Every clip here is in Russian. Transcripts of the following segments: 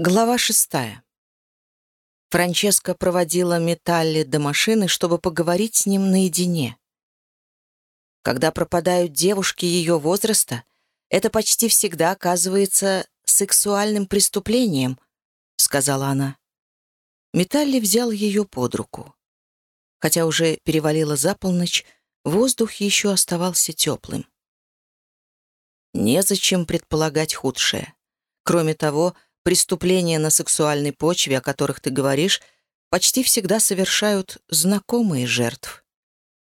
Глава шестая. Франческа проводила Металли до машины, чтобы поговорить с ним наедине. Когда пропадают девушки ее возраста, это почти всегда оказывается сексуальным преступлением, сказала она. Металли взял ее под руку. Хотя уже перевалило за полночь, воздух еще оставался теплым. Незачем предполагать худшее. Кроме того, Преступления на сексуальной почве, о которых ты говоришь, почти всегда совершают знакомые жертв.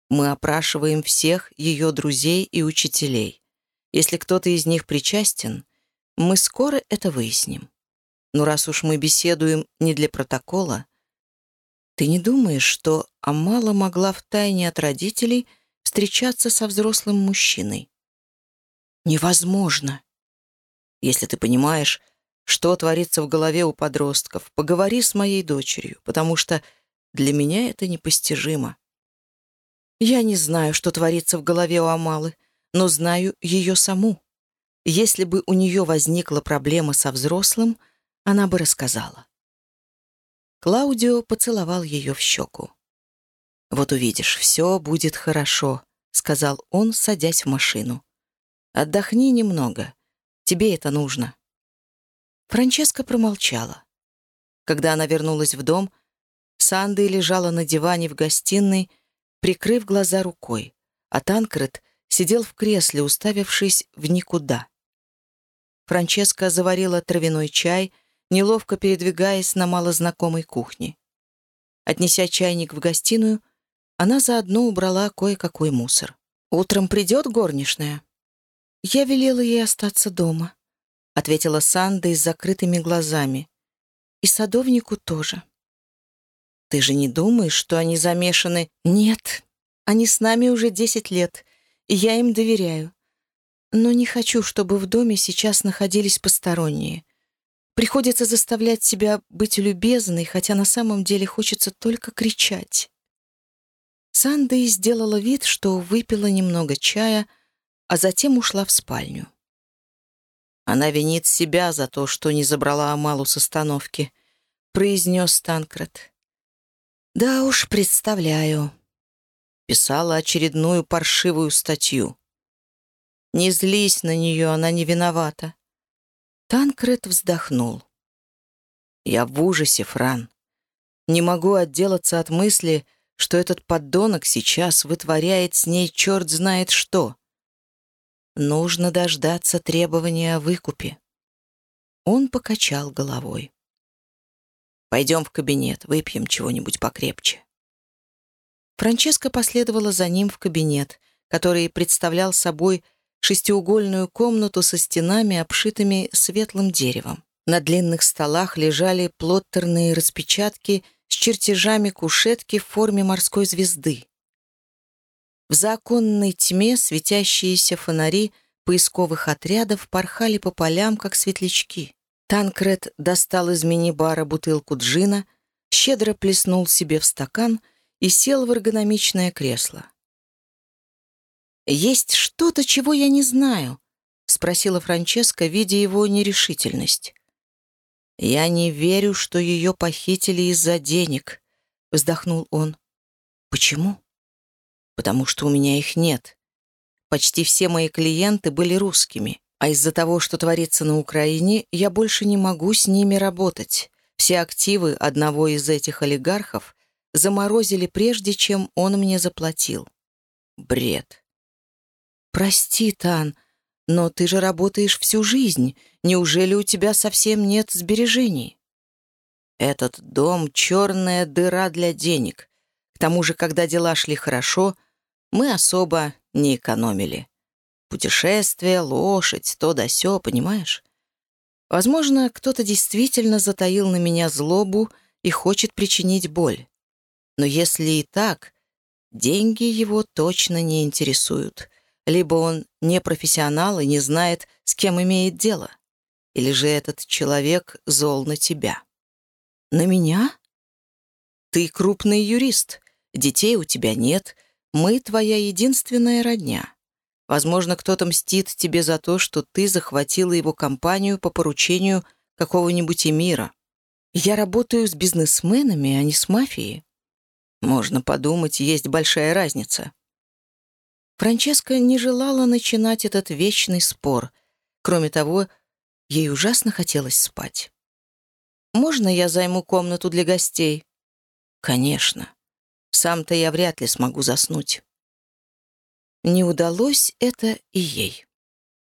Мы опрашиваем всех ее друзей и учителей. Если кто-то из них причастен, мы скоро это выясним. Но раз уж мы беседуем не для протокола, ты не думаешь, что Амала могла втайне от родителей встречаться со взрослым мужчиной? Невозможно. Если ты понимаешь, что творится в голове у подростков. Поговори с моей дочерью, потому что для меня это непостижимо. Я не знаю, что творится в голове у Амалы, но знаю ее саму. Если бы у нее возникла проблема со взрослым, она бы рассказала. Клаудио поцеловал ее в щеку. «Вот увидишь, все будет хорошо», — сказал он, садясь в машину. «Отдохни немного. Тебе это нужно». Франческа промолчала. Когда она вернулась в дом, Санды лежала на диване в гостиной, прикрыв глаза рукой, а Танкред сидел в кресле, уставившись в никуда. Франческа заварила травяной чай, неловко передвигаясь на малознакомой кухне. Отнеся чайник в гостиную, она заодно убрала кое-какой мусор. «Утром придет горничная?» Я велела ей остаться дома ответила Санда с закрытыми глазами. И садовнику тоже. Ты же не думаешь, что они замешаны? Нет, они с нами уже десять лет, и я им доверяю. Но не хочу, чтобы в доме сейчас находились посторонние. Приходится заставлять себя быть любезной, хотя на самом деле хочется только кричать. Санда сделала вид, что выпила немного чая, а затем ушла в спальню. Она винит себя за то, что не забрала Амалу с остановки, произнес Танкрат. Да уж, представляю. Писала очередную паршивую статью. Не злись на нее, она не виновата. Танкред вздохнул. Я в ужасе, Фран. Не могу отделаться от мысли, что этот подонок сейчас вытворяет с ней черт знает что. Нужно дождаться требования о выкупе. Он покачал головой. «Пойдем в кабинет, выпьем чего-нибудь покрепче». Франческа последовала за ним в кабинет, который представлял собой шестиугольную комнату со стенами, обшитыми светлым деревом. На длинных столах лежали плоттерные распечатки с чертежами кушетки в форме морской звезды. В законной тьме светящиеся фонари поисковых отрядов порхали по полям, как светлячки. Танкред достал из мини-бара бутылку джина, щедро плеснул себе в стакан и сел в эргономичное кресло. «Есть что-то, чего я не знаю?» — спросила Франческа, видя его нерешительность. «Я не верю, что ее похитили из-за денег», — вздохнул он. «Почему?» Потому что у меня их нет. Почти все мои клиенты были русскими, а из-за того, что творится на Украине, я больше не могу с ними работать. Все активы одного из этих олигархов заморозили прежде, чем он мне заплатил. Бред. Прости, Тан, но ты же работаешь всю жизнь. Неужели у тебя совсем нет сбережений? Этот дом — черная дыра для денег. К тому же, когда дела шли хорошо — мы особо не экономили. Путешествие, лошадь, то да сё, понимаешь? Возможно, кто-то действительно затаил на меня злобу и хочет причинить боль. Но если и так, деньги его точно не интересуют. Либо он не профессионал и не знает, с кем имеет дело. Или же этот человек зол на тебя. На меня? Ты крупный юрист, детей у тебя нет — мы твоя единственная родня. Возможно, кто-то мстит тебе за то, что ты захватила его компанию по поручению какого-нибудь эмира. Я работаю с бизнесменами, а не с мафией. Можно подумать, есть большая разница. Франческа не желала начинать этот вечный спор. Кроме того, ей ужасно хотелось спать. «Можно я займу комнату для гостей?» «Конечно. Сам-то я вряд ли смогу заснуть». Не удалось это и ей.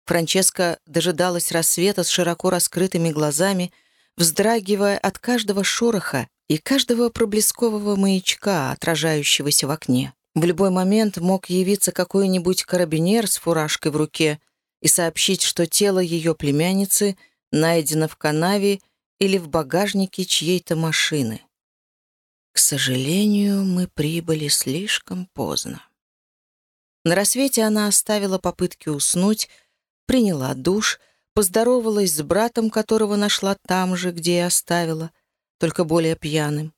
Франческа дожидалась рассвета с широко раскрытыми глазами, вздрагивая от каждого шороха и каждого проблескового маячка, отражающегося в окне. В любой момент мог явиться какой-нибудь карабинер с фуражкой в руке и сообщить, что тело ее племянницы найдено в канаве или в багажнике чьей-то машины. К сожалению, мы прибыли слишком поздно. На рассвете она оставила попытки уснуть, приняла душ, поздоровалась с братом, которого нашла там же, где и оставила, только более пьяным,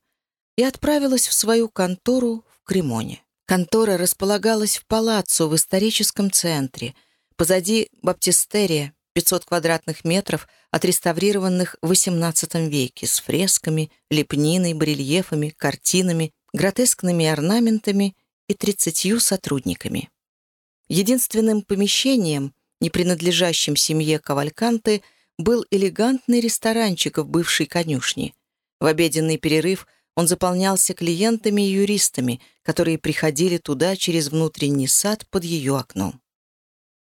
и отправилась в свою контору в Кремоне. Контора располагалась в палаццо в историческом центре, позади баптистерия, 500 квадратных метров, отреставрированных в XVIII веке, с фресками, лепниной, барельефами, картинами, гротескными орнаментами и 30 сотрудниками. Единственным помещением, не принадлежащим семье Кавальканты, был элегантный ресторанчик в бывшей конюшне. В обеденный перерыв он заполнялся клиентами и юристами, которые приходили туда через внутренний сад под ее окном.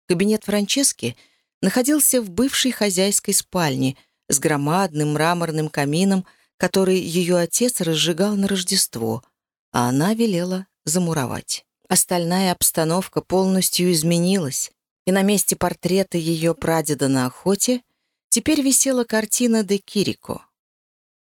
Кабинет Франчески находился в бывшей хозяйской спальне с громадным мраморным камином, который ее отец разжигал на Рождество, а она велела замуровать. Остальная обстановка полностью изменилась, и на месте портрета ее прадеда на охоте теперь висела картина де Кирико.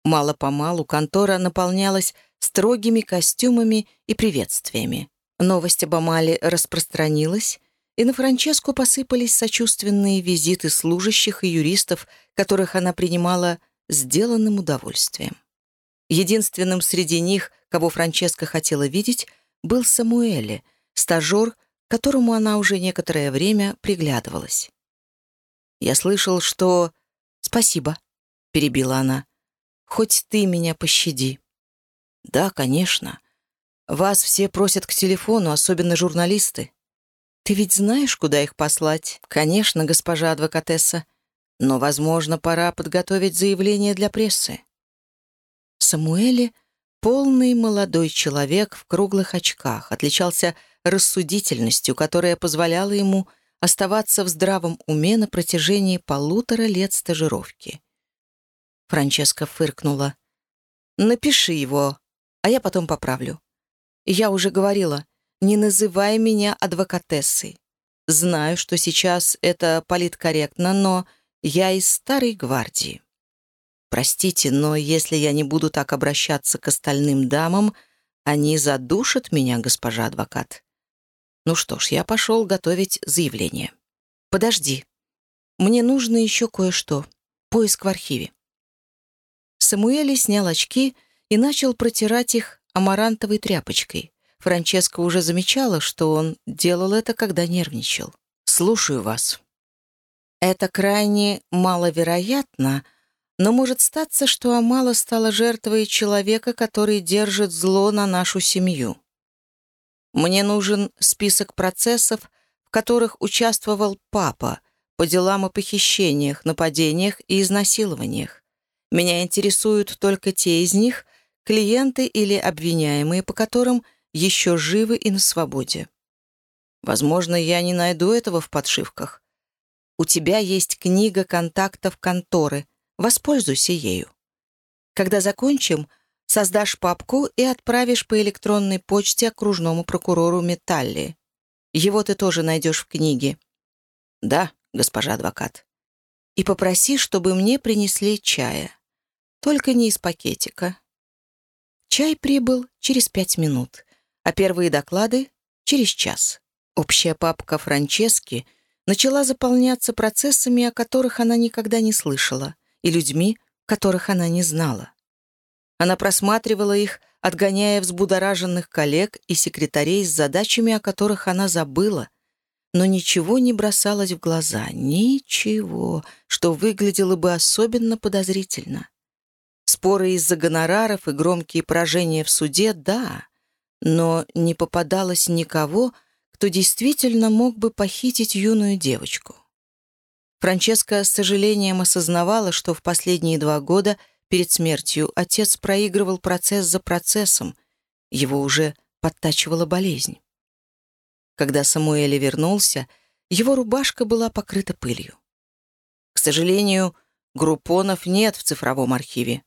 Мало-помалу контора наполнялась строгими костюмами и приветствиями. Новость об Амале распространилась, и на Франческу посыпались сочувственные визиты служащих и юристов, которых она принимала сделанным удовольствием. Единственным среди них, кого Франческа хотела видеть, был Самуэле, стажер, которому она уже некоторое время приглядывалась. «Я слышал, что...» «Спасибо», — перебила она. «Хоть ты меня пощади». «Да, конечно. Вас все просят к телефону, особенно журналисты. Ты ведь знаешь, куда их послать?» «Конечно, госпожа адвокатесса. Но, возможно, пора подготовить заявление для прессы». Самуэле Полный молодой человек в круглых очках отличался рассудительностью, которая позволяла ему оставаться в здравом уме на протяжении полутора лет стажировки. Франческа фыркнула. «Напиши его, а я потом поправлю. Я уже говорила, не называй меня адвокатессой. Знаю, что сейчас это политкорректно, но я из старой гвардии». Простите, но если я не буду так обращаться к остальным дамам, они задушат меня, госпожа адвокат. Ну что ж, я пошел готовить заявление. Подожди. Мне нужно еще кое-что. Поиск в архиве. Самуэли снял очки и начал протирать их амарантовой тряпочкой. Франческа уже замечала, что он делал это, когда нервничал. «Слушаю вас». «Это крайне маловероятно», но может статься, что Амала стала жертвой человека, который держит зло на нашу семью. Мне нужен список процессов, в которых участвовал папа по делам о похищениях, нападениях и изнасилованиях. Меня интересуют только те из них, клиенты или обвиняемые, по которым еще живы и на свободе. Возможно, я не найду этого в подшивках. У тебя есть книга контактов конторы — Воспользуйся ею. Когда закончим, создашь папку и отправишь по электронной почте окружному прокурору Металли. Его ты тоже найдешь в книге. Да, госпожа адвокат. И попроси, чтобы мне принесли чая. Только не из пакетика. Чай прибыл через пять минут, а первые доклады — через час. Общая папка Франчески начала заполняться процессами, о которых она никогда не слышала и людьми, которых она не знала. Она просматривала их, отгоняя взбудораженных коллег и секретарей с задачами, о которых она забыла, но ничего не бросалось в глаза, ничего, что выглядело бы особенно подозрительно. Споры из-за гонораров и громкие поражения в суде — да, но не попадалось никого, кто действительно мог бы похитить юную девочку. Франческа с сожалением осознавала, что в последние два года перед смертью отец проигрывал процесс за процессом, его уже подтачивала болезнь. Когда Самуэль вернулся, его рубашка была покрыта пылью. К сожалению, группонов нет в цифровом архиве.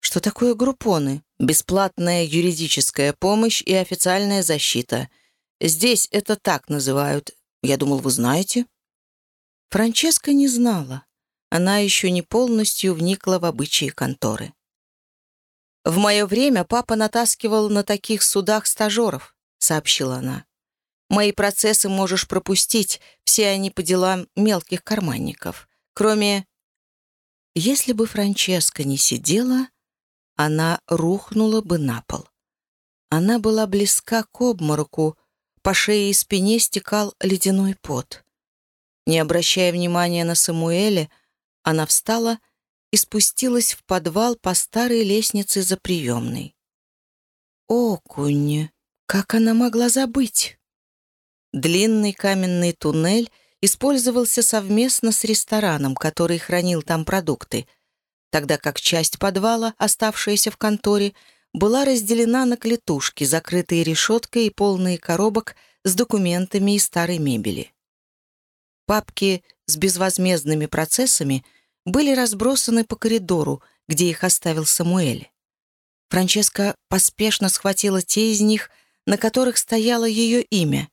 Что такое группоны? Бесплатная юридическая помощь и официальная защита. Здесь это так называют. Я думал, вы знаете. Франческа не знала. Она еще не полностью вникла в обычаи конторы. «В мое время папа натаскивал на таких судах стажеров», — сообщила она. Мои процессы можешь пропустить, все они по делам мелких карманников. Кроме... Если бы Франческа не сидела, она рухнула бы на пол. Она была близка к обмороку, по шее и спине стекал ледяной пот. Не обращая внимания на Самуэля, она встала и спустилась в подвал по старой лестнице за приемной. Окунь! Как она могла забыть? Длинный каменный туннель использовался совместно с рестораном, который хранил там продукты, тогда как часть подвала, оставшаяся в конторе, была разделена на клетушки, закрытые решеткой и полные коробок с документами и старой мебели. Папки с безвозмездными процессами были разбросаны по коридору, где их оставил Самуэль. Франческа поспешно схватила те из них, на которых стояло ее имя,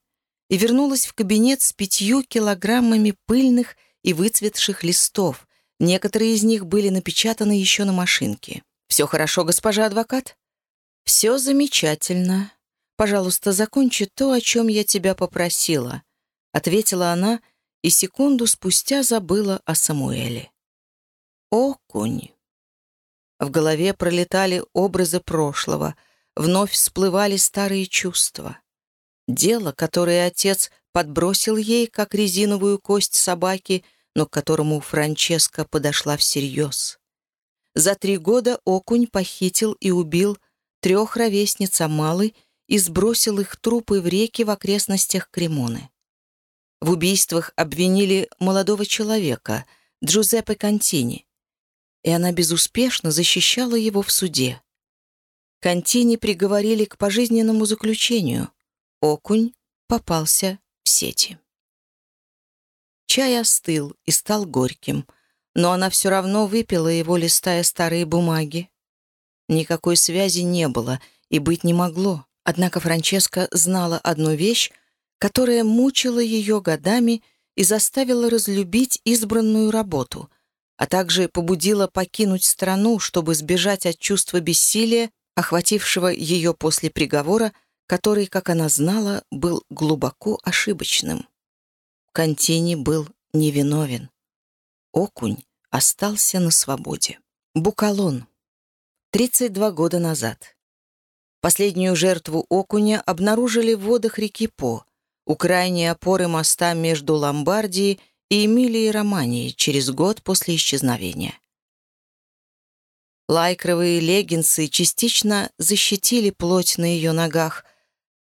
и вернулась в кабинет с пятью килограммами пыльных и выцветших листов. Некоторые из них были напечатаны еще на машинке. «Все хорошо, госпожа адвокат?» «Все замечательно. Пожалуйста, закончи то, о чем я тебя попросила», — ответила она и секунду спустя забыла о Самуэле. «Окунь». В голове пролетали образы прошлого, вновь всплывали старые чувства. Дело, которое отец подбросил ей, как резиновую кость собаки, но к которому Франческа подошла всерьез. За три года окунь похитил и убил трех ровесниц Амалы и сбросил их трупы в реки в окрестностях Кремоны. В убийствах обвинили молодого человека, Джузеппе Кантини, и она безуспешно защищала его в суде. Кантини приговорили к пожизненному заключению, Окунь попался в сети. Чай остыл и стал горьким, но она все равно выпила его, листая старые бумаги. Никакой связи не было и быть не могло. Однако Франческа знала одну вещь, которая мучила ее годами и заставила разлюбить избранную работу, а также побудила покинуть страну, чтобы сбежать от чувства бессилия, охватившего ее после приговора, который, как она знала, был глубоко ошибочным. Контини был невиновен. Окунь остался на свободе. Букалон. 32 года назад. Последнюю жертву окуня обнаружили в водах реки По, у крайней опоры моста между Ломбардией и Эмилией Романией через год после исчезновения. Лайкровые леггинсы частично защитили плоть на ее ногах,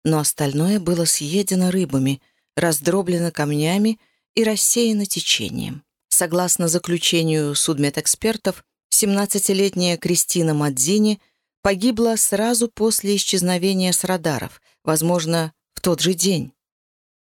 но остальное было съедено рыбами, раздроблено камнями и рассеяно течением. Согласно заключению судмедэкспертов, 17-летняя Кристина Мадзини погибла сразу после исчезновения с радаров, возможно, в тот же день.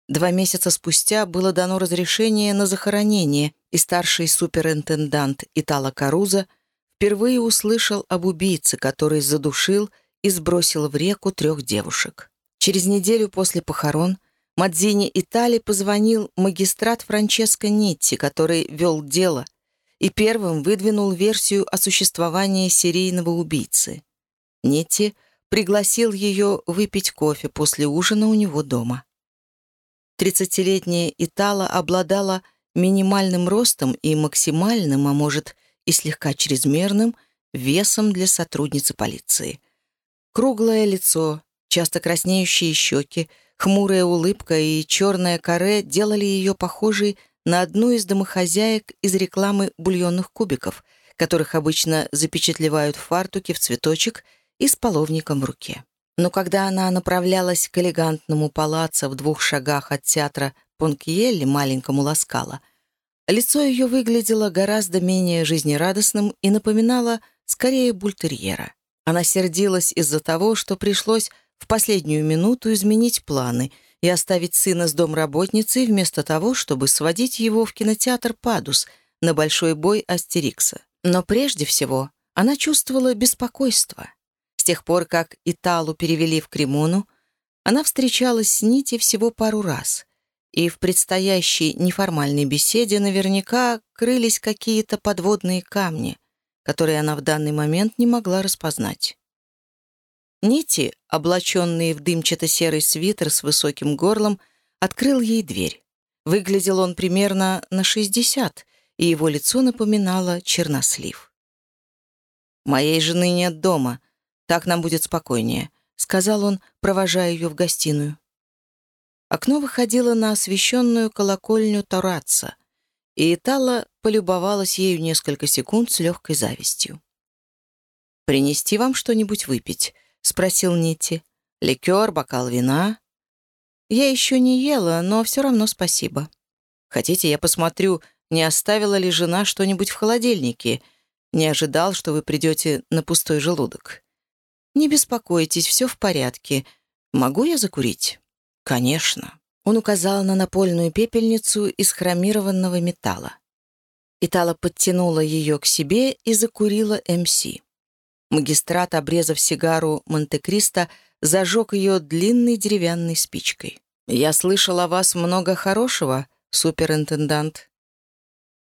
Два месяца спустя было дано разрешение на захоронение, и старший суперинтендант Итало Каруза впервые услышал об убийце, который задушил и сбросил в реку трех девушек. Через неделю после похорон Мадзини Итали позвонил магистрат Франческо Нитти, который вел дело, и первым выдвинул версию о существовании серийного убийцы. Нитти пригласил ее выпить кофе после ужина у него дома. Тридцатилетняя Итала обладала минимальным ростом и максимальным, а может и слегка чрезмерным, весом для сотрудницы полиции. Круглое лицо, часто краснеющие щеки, Хмурая улыбка и черная каре делали ее похожей на одну из домохозяек из рекламы бульонных кубиков, которых обычно запечатлевают в фартуке в цветочек и с половником в руке. Но когда она направлялась к элегантному палацу в двух шагах от театра Понкьелли, маленькому Ласкала, лицо ее выглядело гораздо менее жизнерадостным и напоминало скорее бультерьера. Она сердилась из-за того, что пришлось в последнюю минуту изменить планы и оставить сына с домработницей вместо того, чтобы сводить его в кинотеатр «Падус» на большой бой Астерикса. Но прежде всего она чувствовала беспокойство. С тех пор, как Италу перевели в Кремону, она встречалась с Нити всего пару раз, и в предстоящей неформальной беседе наверняка крылись какие-то подводные камни, которые она в данный момент не могла распознать. Нити, облаченный в дымчато-серый свитер с высоким горлом, открыл ей дверь. Выглядел он примерно на 60, и его лицо напоминало чернослив. «Моей жены нет дома. Так нам будет спокойнее», — сказал он, провожая ее в гостиную. Окно выходило на освещенную колокольню Тораца, и Итала полюбовалась ею несколько секунд с легкой завистью. «Принести вам что-нибудь выпить?» — спросил Нити. «Ликер, бокал вина?» «Я еще не ела, но все равно спасибо. Хотите, я посмотрю, не оставила ли жена что-нибудь в холодильнике? Не ожидал, что вы придете на пустой желудок. Не беспокойтесь, все в порядке. Могу я закурить?» «Конечно». Он указал на напольную пепельницу из хромированного металла. Итала подтянула ее к себе и закурила МС. Магистрат, обрезав сигару Монте-Кристо, зажег ее длинной деревянной спичкой. «Я слышал о вас много хорошего, суперинтендант».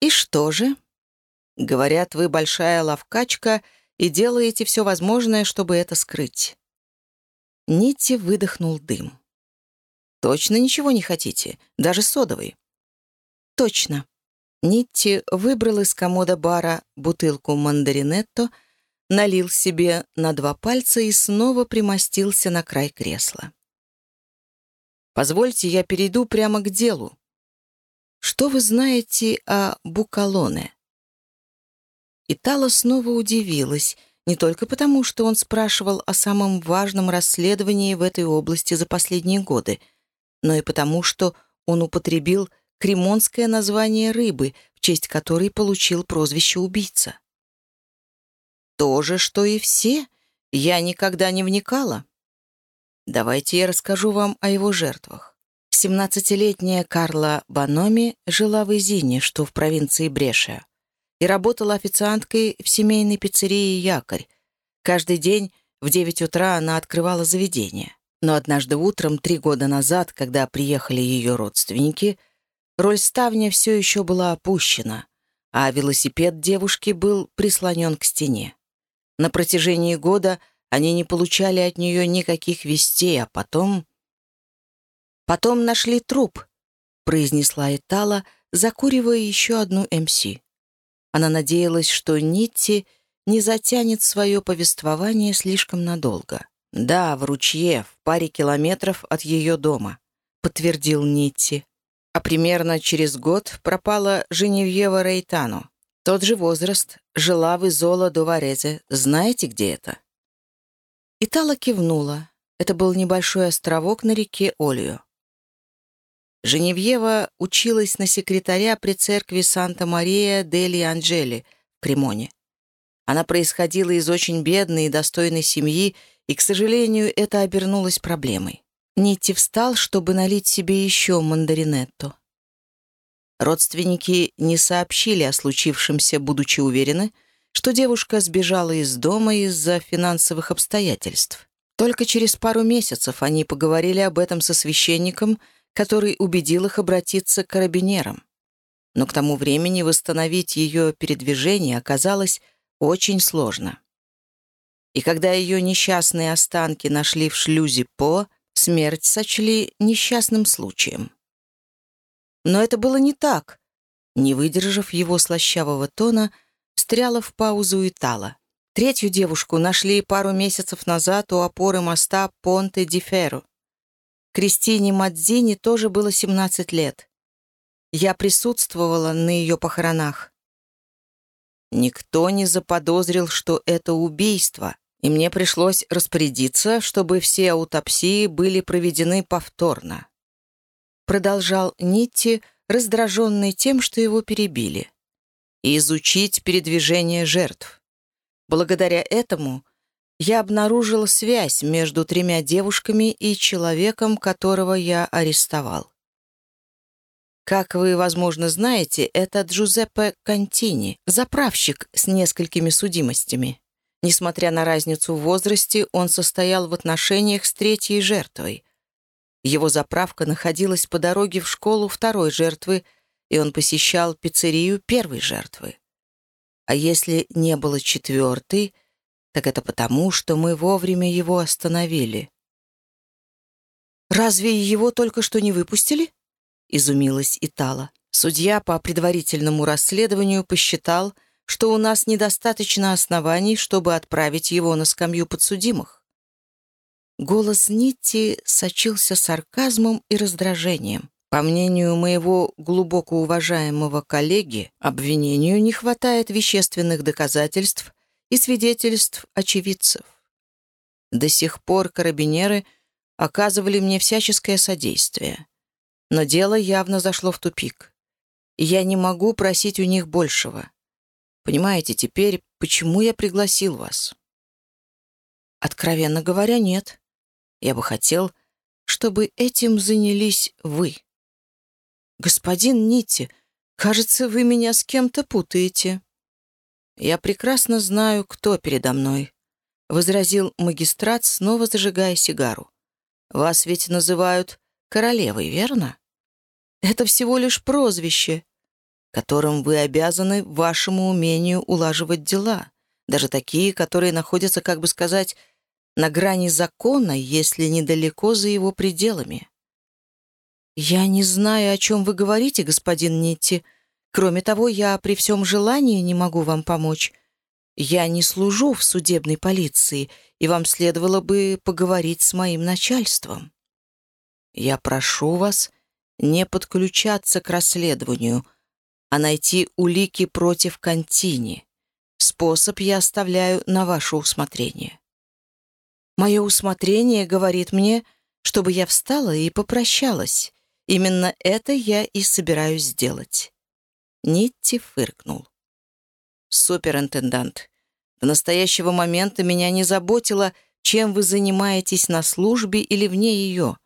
«И что же?» «Говорят, вы большая ловкачка и делаете все возможное, чтобы это скрыть». Нити выдохнул дым. «Точно ничего не хотите? Даже содовый?» «Точно». Нитти выбрал из комода бара бутылку мандаринетто — налил себе на два пальца и снова примостился на край кресла. «Позвольте, я перейду прямо к делу. Что вы знаете о Букалоне?» Итала снова удивилась, не только потому, что он спрашивал о самом важном расследовании в этой области за последние годы, но и потому, что он употребил кремонское название рыбы, в честь которой получил прозвище «убийца». То же, что и все. Я никогда не вникала. Давайте я расскажу вам о его жертвах. 17-летняя Карла Баноми жила в Изине, что в провинции Бреша, и работала официанткой в семейной пиццерии «Якорь». Каждый день в 9 утра она открывала заведение. Но однажды утром, три года назад, когда приехали ее родственники, роль ставня все еще была опущена, а велосипед девушки был прислонен к стене. На протяжении года они не получали от нее никаких вестей, а потом... «Потом нашли труп», — произнесла Этала, закуривая еще одну МС. Она надеялась, что Нитти не затянет свое повествование слишком надолго. «Да, в ручье, в паре километров от ее дома», — подтвердил Нитти. А примерно через год пропала Женевьева Рейтану. Тот же возраст, жила в Изола до Варезе. Знаете, где это?» Итала кивнула. Это был небольшой островок на реке Олио. Женевьева училась на секретаря при церкви Санта-Мария дели Анджели в Кремоне. Она происходила из очень бедной и достойной семьи, и, к сожалению, это обернулось проблемой. Нитти встал, чтобы налить себе еще мандаринетто. Родственники не сообщили о случившемся, будучи уверены, что девушка сбежала из дома из-за финансовых обстоятельств. Только через пару месяцев они поговорили об этом со священником, который убедил их обратиться к карабинерам. Но к тому времени восстановить ее передвижение оказалось очень сложно. И когда ее несчастные останки нашли в шлюзе По, смерть сочли несчастным случаем. Но это было не так. Не выдержав его слащавого тона, встряла в паузу и тала. Третью девушку нашли пару месяцев назад у опоры моста Понте-ди-Ферро. К Кристине Мадзини тоже было 17 лет. Я присутствовала на ее похоронах. Никто не заподозрил, что это убийство, и мне пришлось распорядиться, чтобы все аутопсии были проведены повторно. Продолжал Нитти, раздраженный тем, что его перебили. И изучить передвижение жертв. Благодаря этому я обнаружил связь между тремя девушками и человеком, которого я арестовал. Как вы, возможно, знаете, это Джузеппе Кантини, заправщик с несколькими судимостями. Несмотря на разницу в возрасте, он состоял в отношениях с третьей жертвой. Его заправка находилась по дороге в школу второй жертвы, и он посещал пиццерию первой жертвы. А если не было четвертой, так это потому, что мы вовремя его остановили. «Разве его только что не выпустили?» — изумилась Итала. Судья по предварительному расследованию посчитал, что у нас недостаточно оснований, чтобы отправить его на скамью подсудимых. Голос Нитти сочился сарказмом и раздражением. По мнению моего глубоко уважаемого коллеги, обвинению не хватает вещественных доказательств и свидетельств очевидцев. До сих пор карабинеры оказывали мне всяческое содействие. Но дело явно зашло в тупик. Я не могу просить у них большего. Понимаете теперь, почему я пригласил вас? Откровенно говоря, нет. Я бы хотел, чтобы этим занялись вы. Господин Нитти, кажется, вы меня с кем-то путаете. Я прекрасно знаю, кто передо мной, — возразил магистрат, снова зажигая сигару. Вас ведь называют королевой, верно? Это всего лишь прозвище, которым вы обязаны вашему умению улаживать дела, даже такие, которые находятся, как бы сказать, на грани закона, если недалеко за его пределами. «Я не знаю, о чем вы говорите, господин Нитти. Кроме того, я при всем желании не могу вам помочь. Я не служу в судебной полиции, и вам следовало бы поговорить с моим начальством. Я прошу вас не подключаться к расследованию, а найти улики против Контини. Способ я оставляю на ваше усмотрение. Мое усмотрение говорит мне, чтобы я встала и попрощалась. Именно это я и собираюсь сделать. Нитти фыркнул. «Суперинтендант, до настоящего момента меня не заботило, чем вы занимаетесь на службе или вне ее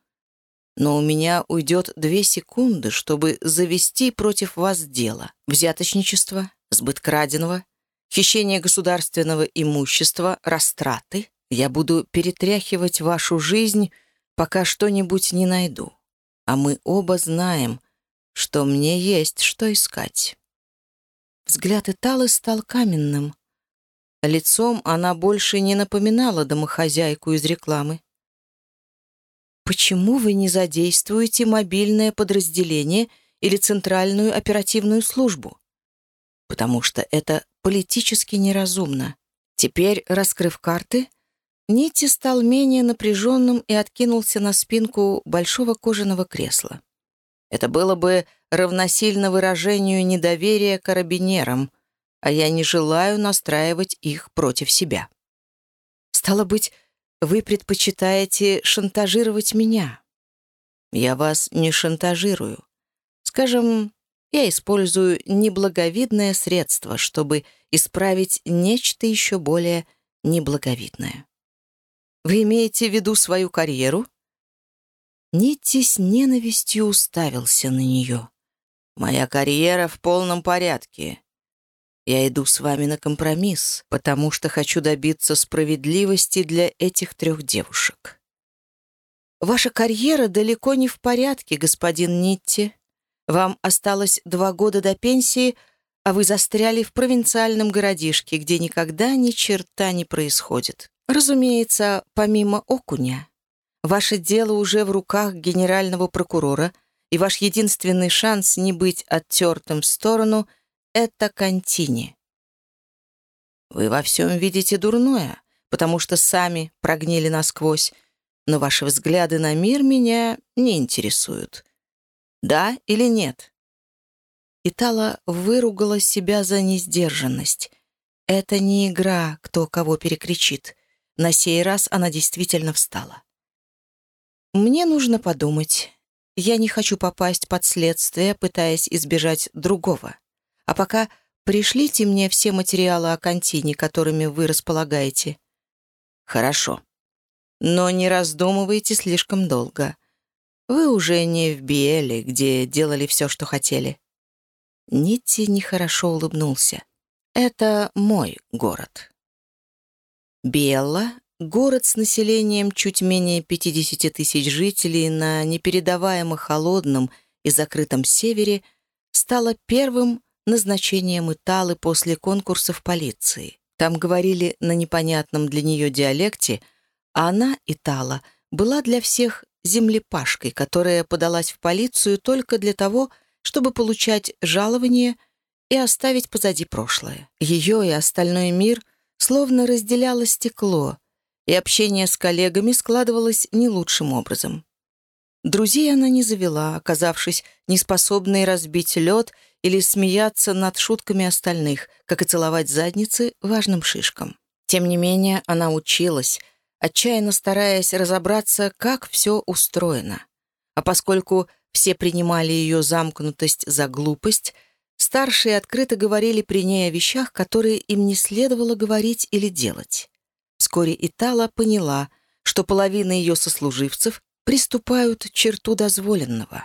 но у меня уйдет две секунды, чтобы завести против вас дело. Взяточничество, сбыт краденого, хищение государственного имущества, растраты. Я буду перетряхивать вашу жизнь, пока что-нибудь не найду. А мы оба знаем, что мне есть что искать». Взгляд Италы стал каменным. Лицом она больше не напоминала домохозяйку из рекламы. Почему вы не задействуете мобильное подразделение или центральную оперативную службу? Потому что это политически неразумно. Теперь, раскрыв карты, Нити стал менее напряженным и откинулся на спинку большого кожаного кресла. Это было бы равносильно выражению недоверия карабинерам, а я не желаю настраивать их против себя. Стало быть, вы предпочитаете шантажировать меня. Я вас не шантажирую. Скажем, я использую неблаговидное средство, чтобы исправить нечто еще более неблаговидное. Вы имеете в виду свою карьеру? Нитти с ненавистью уставился на нее. «Моя карьера в полном порядке. Я иду с вами на компромисс, потому что хочу добиться справедливости для этих трех девушек. Ваша карьера далеко не в порядке, господин Нитти. Вам осталось два года до пенсии, а вы застряли в провинциальном городишке, где никогда ни черта не происходит. Разумеется, помимо окуня. Ваше дело уже в руках генерального прокурора, и ваш единственный шанс не быть оттертым в сторону — это контини. Вы во всем видите дурное, потому что сами прогнили насквозь, но ваши взгляды на мир меня не интересуют. Да или нет?» Итала выругала себя за несдержанность. Это не игра, кто кого перекричит. На сей раз она действительно встала. «Мне нужно подумать. Я не хочу попасть под следствие, пытаясь избежать другого. А пока пришлите мне все материалы о контине, которыми вы располагаете». «Хорошо. Но не раздумывайте слишком долго. Вы уже не в Биэле, где делали все, что хотели». Нитти нехорошо улыбнулся. «Это мой город». Белла Город с населением чуть менее 50 тысяч жителей на непередаваемо холодном и закрытом севере стало первым назначением Италы после конкурсов полиции. Там говорили на непонятном для нее диалекте, а она, Итала, была для всех землепашкой, которая подалась в полицию только для того, чтобы получать жалование и оставить позади прошлое. Ее и остальной мир словно разделяло стекло — и общение с коллегами складывалось не лучшим образом. Друзей она не завела, оказавшись неспособной разбить лед или смеяться над шутками остальных, как и целовать задницы важным шишкам. Тем не менее, она училась, отчаянно стараясь разобраться, как все устроено. А поскольку все принимали ее замкнутость за глупость, старшие открыто говорили при ней о вещах, которые им не следовало говорить или делать. Вскоре Итала поняла, что половина ее сослуживцев приступают к черту дозволенного.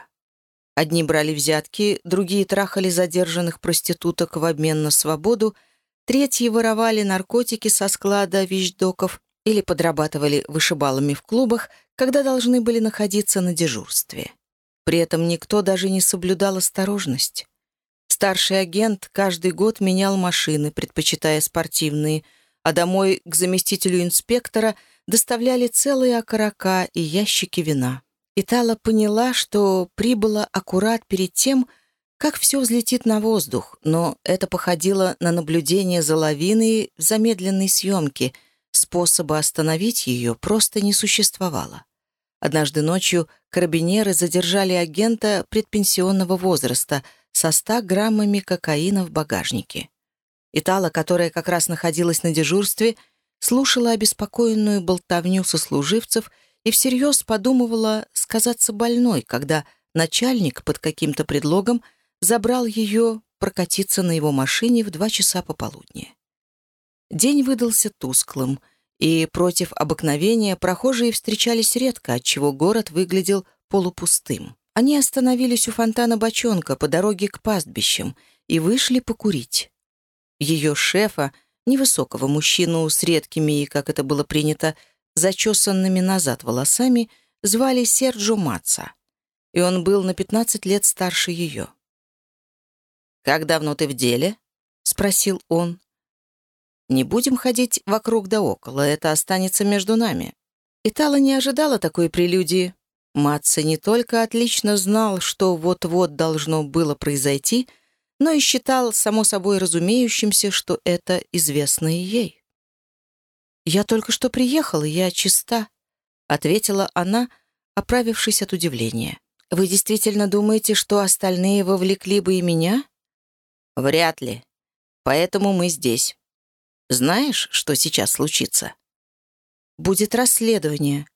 Одни брали взятки, другие трахали задержанных проституток в обмен на свободу, третьи воровали наркотики со склада вещдоков или подрабатывали вышибалами в клубах, когда должны были находиться на дежурстве. При этом никто даже не соблюдал осторожность. Старший агент каждый год менял машины, предпочитая спортивные – а домой к заместителю инспектора доставляли целые окорока и ящики вина. Итала поняла, что прибыла аккурат перед тем, как все взлетит на воздух, но это походило на наблюдение за лавиной в замедленной съемке. Способа остановить ее просто не существовало. Однажды ночью карабинеры задержали агента предпенсионного возраста со 100 граммами кокаина в багажнике. Итала, которая как раз находилась на дежурстве, слушала обеспокоенную болтовню сослуживцев и всерьез подумывала сказаться больной, когда начальник под каким-то предлогом забрал ее прокатиться на его машине в два часа пополудни. День выдался тусклым, и против обыкновения прохожие встречались редко, отчего город выглядел полупустым. Они остановились у фонтана бочонка по дороге к пастбищам и вышли покурить. Ее шефа, невысокого мужчину с редкими и, как это было принято, зачесанными назад волосами, звали Серджо Маца, и он был на 15 лет старше ее. «Как давно ты в деле?» — спросил он. «Не будем ходить вокруг да около, это останется между нами». Итала не ожидала такой прелюдии. Матца не только отлично знал, что вот-вот должно было произойти, но и считал само собой разумеющимся, что это известно и ей. «Я только что приехала, я чиста», — ответила она, оправившись от удивления. «Вы действительно думаете, что остальные вовлекли бы и меня?» «Вряд ли. Поэтому мы здесь. Знаешь, что сейчас случится?» «Будет расследование».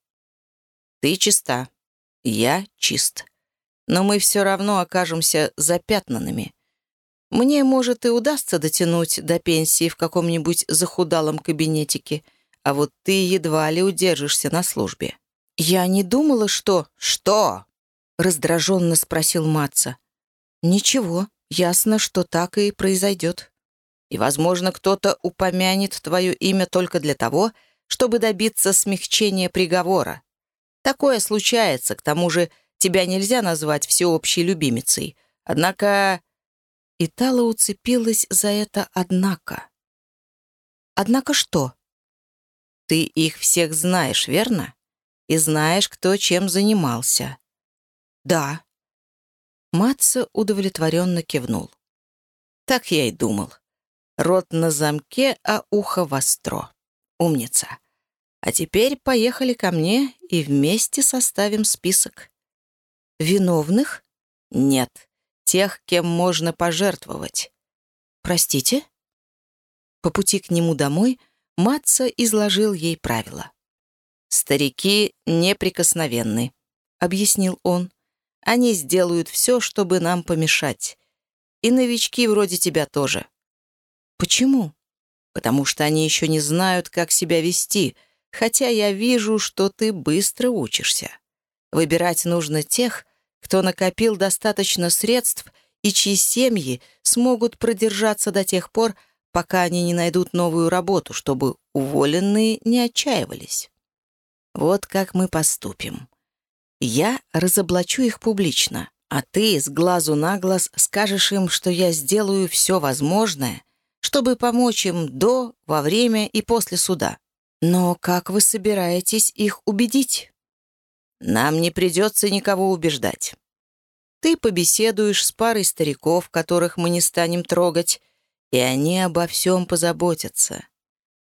«Ты чиста. Я чист. Но мы все равно окажемся запятнанными. Мне, может, и удастся дотянуть до пенсии в каком-нибудь захудалом кабинетике, а вот ты едва ли удержишься на службе». «Я не думала, что...» «Что?» — раздраженно спросил Матца. «Ничего, ясно, что так и произойдет. И, возможно, кто-то упомянет твое имя только для того, чтобы добиться смягчения приговора. Такое случается, к тому же тебя нельзя назвать всеобщей любимицей. Однако и Тала уцепилась за это «однако». «Однако что?» «Ты их всех знаешь, верно? И знаешь, кто чем занимался». «Да». Матца удовлетворенно кивнул. «Так я и думал. Рот на замке, а ухо востро. Умница. А теперь поехали ко мне и вместе составим список. Виновных? Нет. Тех, кем можно пожертвовать. Простите? По пути к нему домой Матца изложил ей правила. «Старики неприкосновенны», — объяснил он. «Они сделают все, чтобы нам помешать. И новички вроде тебя тоже». «Почему?» «Потому что они еще не знают, как себя вести, хотя я вижу, что ты быстро учишься. Выбирать нужно тех, кто накопил достаточно средств и чьи семьи смогут продержаться до тех пор, пока они не найдут новую работу, чтобы уволенные не отчаивались. Вот как мы поступим. Я разоблачу их публично, а ты с глазу на глаз скажешь им, что я сделаю все возможное, чтобы помочь им до, во время и после суда. Но как вы собираетесь их убедить? Нам не придется никого убеждать. Ты побеседуешь с парой стариков, которых мы не станем трогать, и они обо всем позаботятся.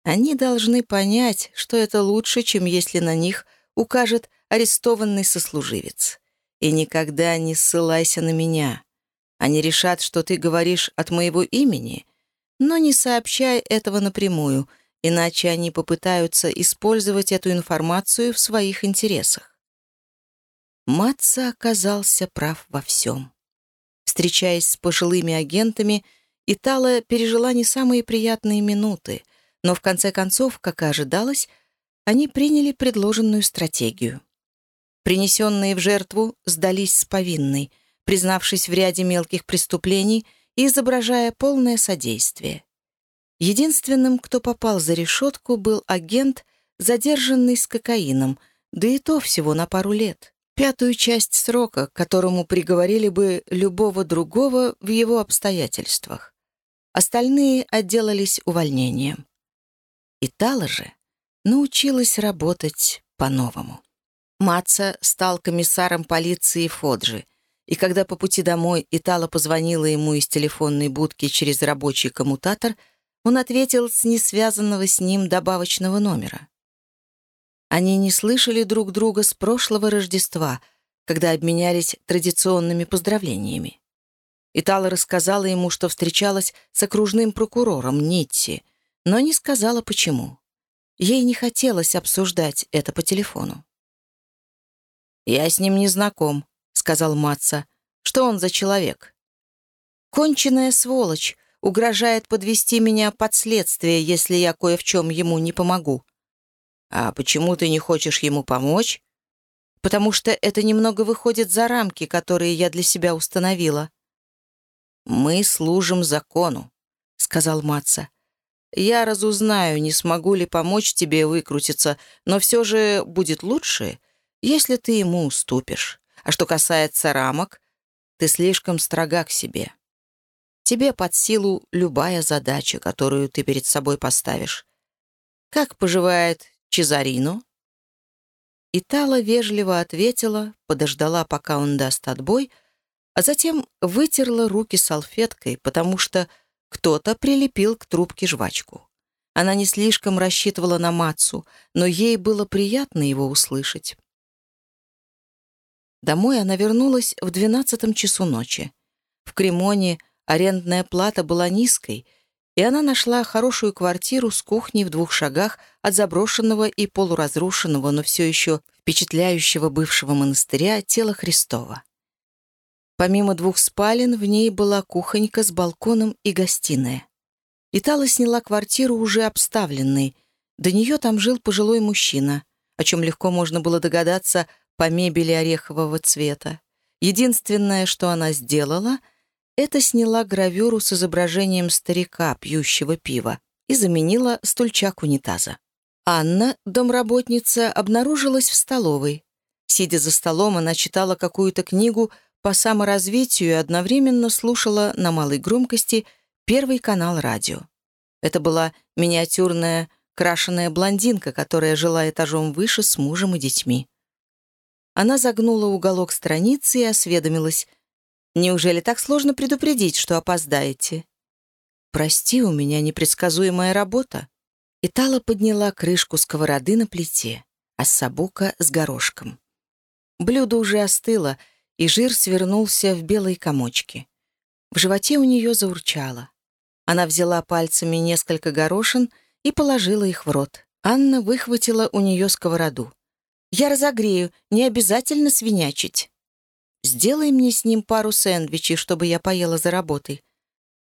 Они должны понять, что это лучше, чем если на них укажет арестованный сослуживец. И никогда не ссылайся на меня. Они решат, что ты говоришь от моего имени, но не сообщай этого напрямую, иначе они попытаются использовать эту информацию в своих интересах. Матца оказался прав во всем. Встречаясь с пожилыми агентами, Итала пережила не самые приятные минуты, но в конце концов, как и ожидалось, они приняли предложенную стратегию. Принесенные в жертву сдались с повинной, признавшись в ряде мелких преступлений и изображая полное содействие. Единственным, кто попал за решетку, был агент, задержанный с кокаином, да и то всего на пару лет. Пятую часть срока, которому приговорили бы любого другого в его обстоятельствах. Остальные отделались увольнением. Итала же научилась работать по-новому. Маца стал комиссаром полиции Фоджи, и когда по пути домой Итала позвонила ему из телефонной будки через рабочий коммутатор, он ответил с несвязанного с ним добавочного номера. Они не слышали друг друга с прошлого Рождества, когда обменялись традиционными поздравлениями. Итала рассказала ему, что встречалась с окружным прокурором Нитти, но не сказала, почему. Ей не хотелось обсуждать это по телефону. «Я с ним не знаком», — сказал Матца. «Что он за человек?» «Конченая сволочь угрожает подвести меня под следствие, если я кое в чем ему не помогу». «А почему ты не хочешь ему помочь?» «Потому что это немного выходит за рамки, которые я для себя установила». «Мы служим закону», — сказал Матца. «Я разузнаю, не смогу ли помочь тебе выкрутиться, но все же будет лучше, если ты ему уступишь. А что касается рамок, ты слишком строга к себе. Тебе под силу любая задача, которую ты перед собой поставишь. Как поживает Чезарино?» Итала вежливо ответила, подождала, пока он даст отбой, а затем вытерла руки салфеткой, потому что кто-то прилепил к трубке жвачку. Она не слишком рассчитывала на Мацу, но ей было приятно его услышать. Домой она вернулась в двенадцатом часу ночи. В Кремоне арендная плата была низкой, и она нашла хорошую квартиру с кухней в двух шагах от заброшенного и полуразрушенного, но все еще впечатляющего бывшего монастыря тела Христова. Помимо двух спален, в ней была кухонька с балконом и гостиная. Итала сняла квартиру уже обставленной. До нее там жил пожилой мужчина, о чем легко можно было догадаться по мебели орехового цвета. Единственное, что она сделала, это сняла гравюру с изображением старика, пьющего пива, и заменила стульчак унитаза. Анна, домработница, обнаружилась в столовой. Сидя за столом, она читала какую-то книгу по саморазвитию и одновременно слушала на малой громкости первый канал радио. Это была миниатюрная крашеная блондинка, которая жила этажом выше с мужем и детьми. Она загнула уголок страницы и осведомилась. «Неужели так сложно предупредить, что опоздаете?» «Прости, у меня непредсказуемая работа». Итала подняла крышку сковороды на плите, а сабука с горошком. Блюдо уже остыло, и жир свернулся в белые комочки. В животе у нее заурчало. Она взяла пальцами несколько горошин и положила их в рот. Анна выхватила у нее сковороду. «Я разогрею, не обязательно свинячить. Сделай мне с ним пару сэндвичей, чтобы я поела за работой.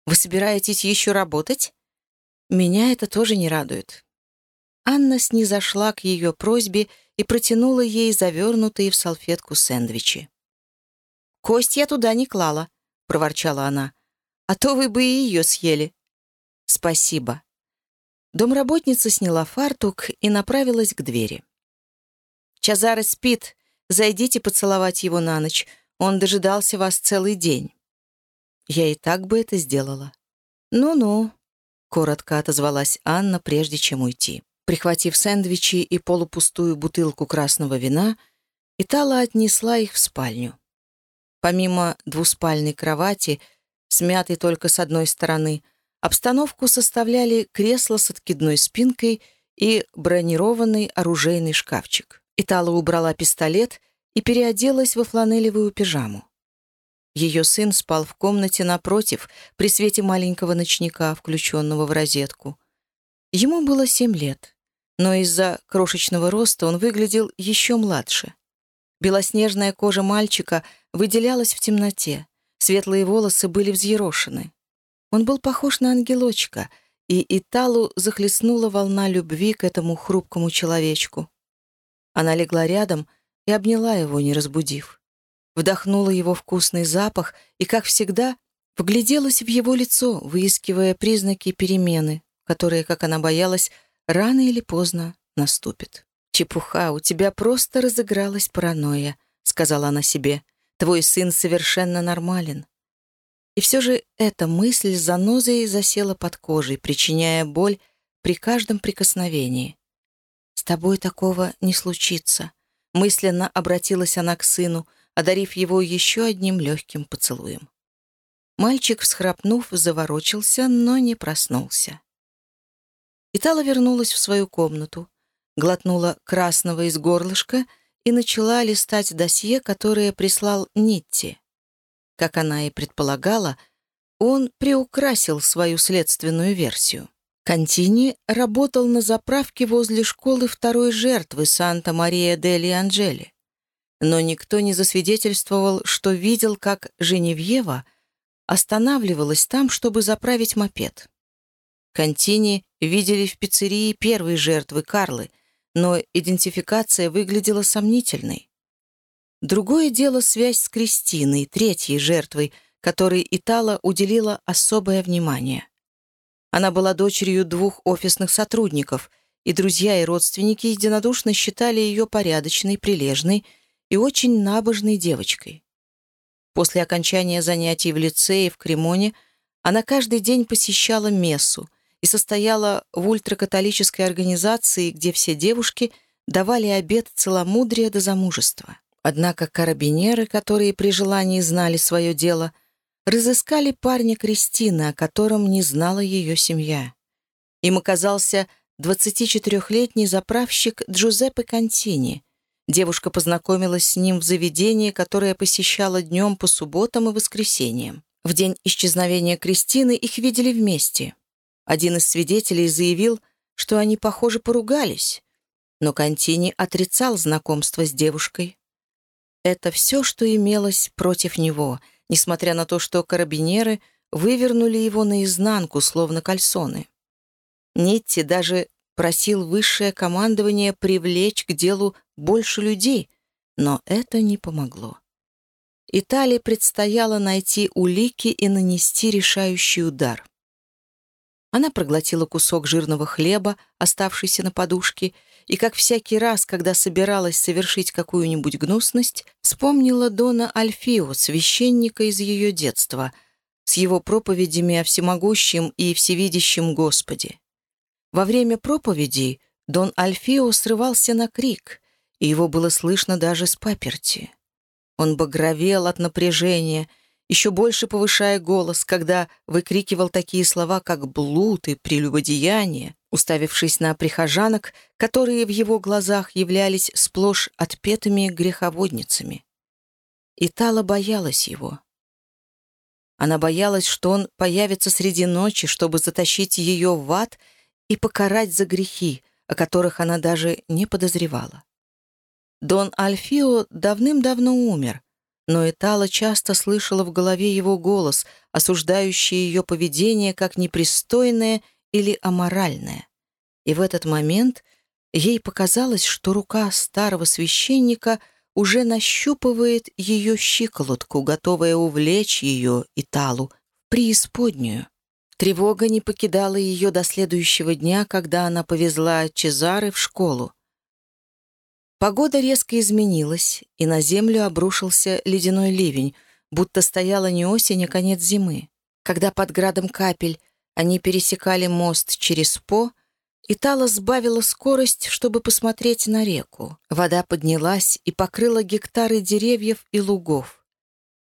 Вы собираетесь еще работать?» Меня это тоже не радует. Анна снизошла к ее просьбе и протянула ей завернутые в салфетку сэндвичи. «Кость я туда не клала», — проворчала она. «А то вы бы и ее съели». «Спасибо». Домработница сняла фартук и направилась к двери. «Чазара спит. Зайдите поцеловать его на ночь. Он дожидался вас целый день». Я и так бы это сделала. «Ну-ну», Коротко отозвалась Анна, прежде чем уйти. Прихватив сэндвичи и полупустую бутылку красного вина, Итала отнесла их в спальню. Помимо двуспальной кровати, смятой только с одной стороны, обстановку составляли кресло с откидной спинкой и бронированный оружейный шкафчик. Итала убрала пистолет и переоделась во фланелевую пижаму. Ее сын спал в комнате напротив, при свете маленького ночника, включенного в розетку. Ему было семь лет, но из-за крошечного роста он выглядел еще младше. Белоснежная кожа мальчика выделялась в темноте, светлые волосы были взъерошены. Он был похож на ангелочка, и Италу захлестнула волна любви к этому хрупкому человечку. Она легла рядом и обняла его, не разбудив вдохнула его вкусный запах и, как всегда, вгляделась в его лицо, выискивая признаки перемены, которые, как она боялась, рано или поздно наступят. «Чепуха, у тебя просто разыгралась паранойя», — сказала она себе. «Твой сын совершенно нормален». И все же эта мысль с занозой засела под кожей, причиняя боль при каждом прикосновении. «С тобой такого не случится», — мысленно обратилась она к сыну, одарив его еще одним легким поцелуем. Мальчик, всхрапнув, заворочился, но не проснулся. Итала вернулась в свою комнату, глотнула красного из горлышка и начала листать досье, которое прислал Нитти. Как она и предполагала, он приукрасил свою следственную версию. Кантини работал на заправке возле школы второй жертвы Санта-Мария-дели-Анджели но никто не засвидетельствовал, что видел, как Женевьева останавливалась там, чтобы заправить мопед. Контини видели в пиццерии первой жертвы Карлы, но идентификация выглядела сомнительной. Другое дело связь с Кристиной, третьей жертвой, которой Итала уделила особое внимание. Она была дочерью двух офисных сотрудников, и друзья и родственники единодушно считали ее порядочной, прилежной и очень набожной девочкой. После окончания занятий в лицее в Кремоне она каждый день посещала мессу и состояла в ультракатолической организации, где все девушки давали обет целомудрия до замужества. Однако карабинеры, которые при желании знали свое дело, разыскали парня Кристины, о котором не знала ее семья. Им оказался 24-летний заправщик Джузеппе Контини, Девушка познакомилась с ним в заведении, которое посещала днем по субботам и воскресеньям. В день исчезновения Кристины их видели вместе. Один из свидетелей заявил, что они, похоже, поругались, но Контини отрицал знакомство с девушкой. Это все, что имелось против него, несмотря на то, что карабинеры вывернули его наизнанку, словно кальсоны. Нитти даже просил высшее командование привлечь к делу больше людей, но это не помогло. Италии предстояло найти улики и нанести решающий удар. Она проглотила кусок жирного хлеба, оставшийся на подушке, и, как всякий раз, когда собиралась совершить какую-нибудь гнусность, вспомнила Дона Альфио, священника из ее детства, с его проповедями о всемогущем и всевидящем Господе. Во время проповедей Дон Альфио срывался на крик, и его было слышно даже с паперти. Он багровел от напряжения, еще больше повышая голос, когда выкрикивал такие слова, как «блуд» и «прелюбодеяние». уставившись на прихожанок, которые в его глазах являлись сплошь отпетыми греховодницами. И Тала боялась его. Она боялась, что он появится среди ночи, чтобы затащить ее в ад и покарать за грехи, о которых она даже не подозревала. Дон Альфио давным-давно умер, но Этала часто слышала в голове его голос, осуждающий ее поведение как непристойное или аморальное. И в этот момент ей показалось, что рука старого священника уже нащупывает ее щиколотку, готовая увлечь ее, Италу, в преисподнюю. Тревога не покидала ее до следующего дня, когда она повезла Чезары в школу. Погода резко изменилась, и на землю обрушился ледяной ливень, будто стояла не осень, а конец зимы. Когда под градом капель они пересекали мост через По, Итала сбавила скорость, чтобы посмотреть на реку. Вода поднялась и покрыла гектары деревьев и лугов.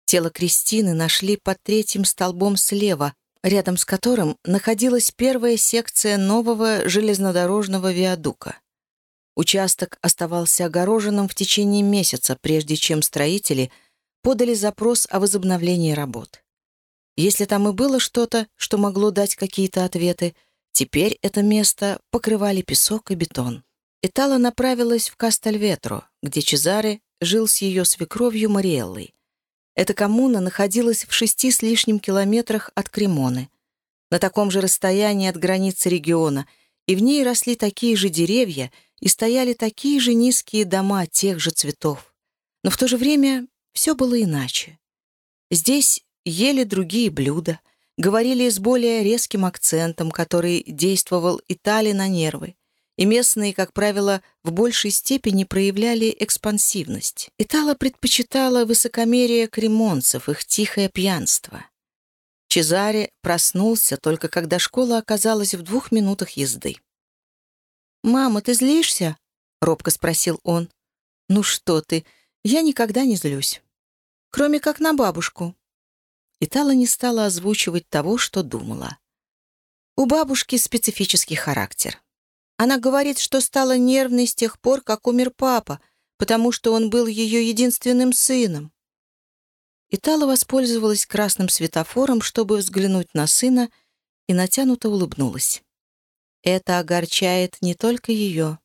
Тело Кристины нашли под третьим столбом слева, рядом с которым находилась первая секция нового железнодорожного виадука. Участок оставался огороженным в течение месяца, прежде чем строители подали запрос о возобновлении работ. Если там и было что-то, что могло дать какие-то ответы, теперь это место покрывали песок и бетон. Итала направилась в Кастальветро, где Чезаре жил с ее свекровью Мариэллой. Эта коммуна находилась в шести с лишним километрах от Кремоны, на таком же расстоянии от границы региона, и в ней росли такие же деревья и стояли такие же низкие дома тех же цветов. Но в то же время все было иначе. Здесь ели другие блюда, говорили с более резким акцентом, который действовал Италии на нервы, и местные, как правило, в большей степени проявляли экспансивность. Итала предпочитала высокомерие кремонцев, их тихое пьянство. Чезаре проснулся только когда школа оказалась в двух минутах езды. «Мама, ты злишься?» — робко спросил он. «Ну что ты, я никогда не злюсь. Кроме как на бабушку». Итала не стала озвучивать того, что думала. У бабушки специфический характер. Она говорит, что стала нервной с тех пор, как умер папа, потому что он был ее единственным сыном. Итала воспользовалась красным светофором, чтобы взглянуть на сына, и натянуто улыбнулась. Это огорчает не только ее.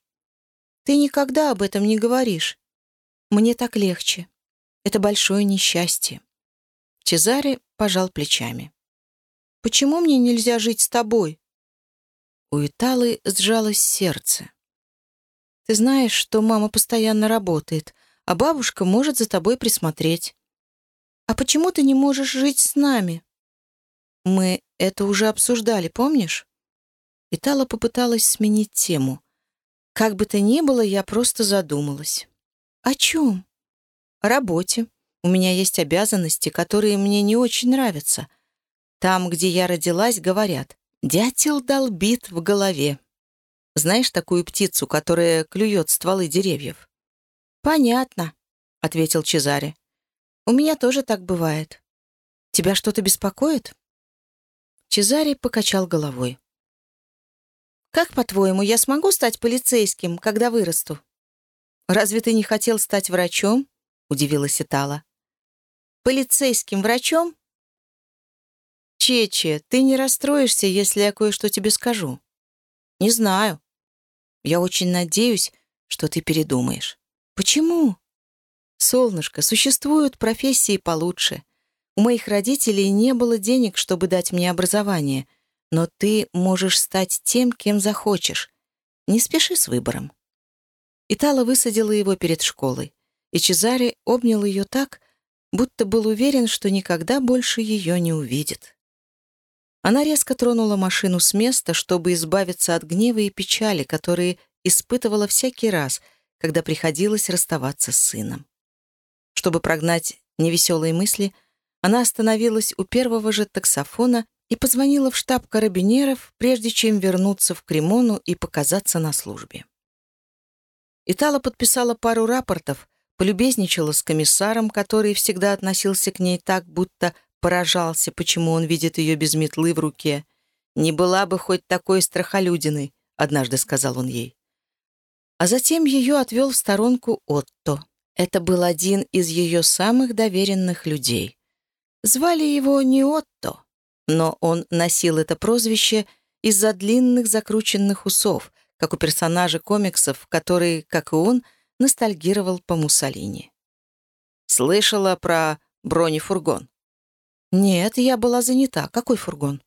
Ты никогда об этом не говоришь. Мне так легче. Это большое несчастье. Чезаре пожал плечами. «Почему мне нельзя жить с тобой?» У Италы сжалось сердце. «Ты знаешь, что мама постоянно работает, а бабушка может за тобой присмотреть. А почему ты не можешь жить с нами?» «Мы это уже обсуждали, помнишь?» Итала попыталась сменить тему. «Как бы то ни было, я просто задумалась». «О чем?» «О работе. У меня есть обязанности, которые мне не очень нравятся. Там, где я родилась, говорят, Дятел долбит в голове. Знаешь такую птицу, которая клюет стволы деревьев? «Понятно», — ответил Чезаре. «У меня тоже так бывает. Тебя что-то беспокоит?» Чезаре покачал головой. «Как, по-твоему, я смогу стать полицейским, когда вырасту?» «Разве ты не хотел стать врачом?» — удивилась Итала. «Полицейским врачом? «Чече, ты не расстроишься, если я кое-что тебе скажу?» «Не знаю. Я очень надеюсь, что ты передумаешь». «Почему?» «Солнышко, существуют профессии получше. У моих родителей не было денег, чтобы дать мне образование, но ты можешь стать тем, кем захочешь. Не спеши с выбором». Итала высадила его перед школой, и Чезаре обнял ее так, будто был уверен, что никогда больше ее не увидит. Она резко тронула машину с места, чтобы избавиться от гнева и печали, которые испытывала всякий раз, когда приходилось расставаться с сыном. Чтобы прогнать невеселые мысли, она остановилась у первого же таксофона и позвонила в штаб карабинеров, прежде чем вернуться в Кремону и показаться на службе. Итала подписала пару рапортов, полюбезничала с комиссаром, который всегда относился к ней так, будто поражался, почему он видит ее без метлы в руке. Не была бы хоть такой страхолюдиной, однажды сказал он ей. А затем ее отвел в сторонку Отто. Это был один из ее самых доверенных людей. Звали его не Отто, но он носил это прозвище из-за длинных закрученных усов, как у персонажа комиксов, который, как и он, ностальгировал по Муссолини. «Слышала про бронефургон?» «Нет, я была занята. Какой фургон?»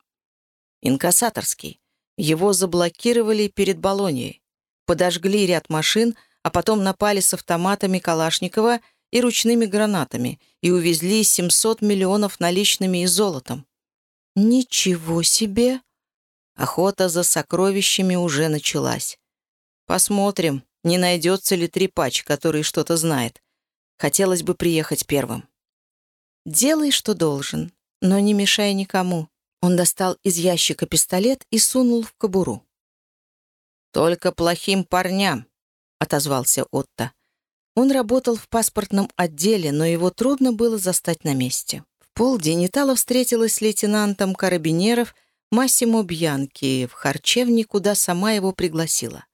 «Инкассаторский. Его заблокировали перед Болонией. Подожгли ряд машин, а потом напали с автоматами Калашникова и ручными гранатами и увезли 700 миллионов наличными и золотом. «Ничего себе!» Охота за сокровищами уже началась. Посмотрим, не найдется ли трепач, который что-то знает. Хотелось бы приехать первым. «Делай, что должен, но не мешай никому». Он достал из ящика пистолет и сунул в кобуру. «Только плохим парням», — отозвался Отто. Он работал в паспортном отделе, но его трудно было застать на месте. Полдень Итала встретилась с лейтенантом карабинеров Массимо Бьянки в харчевне, куда сама его пригласила.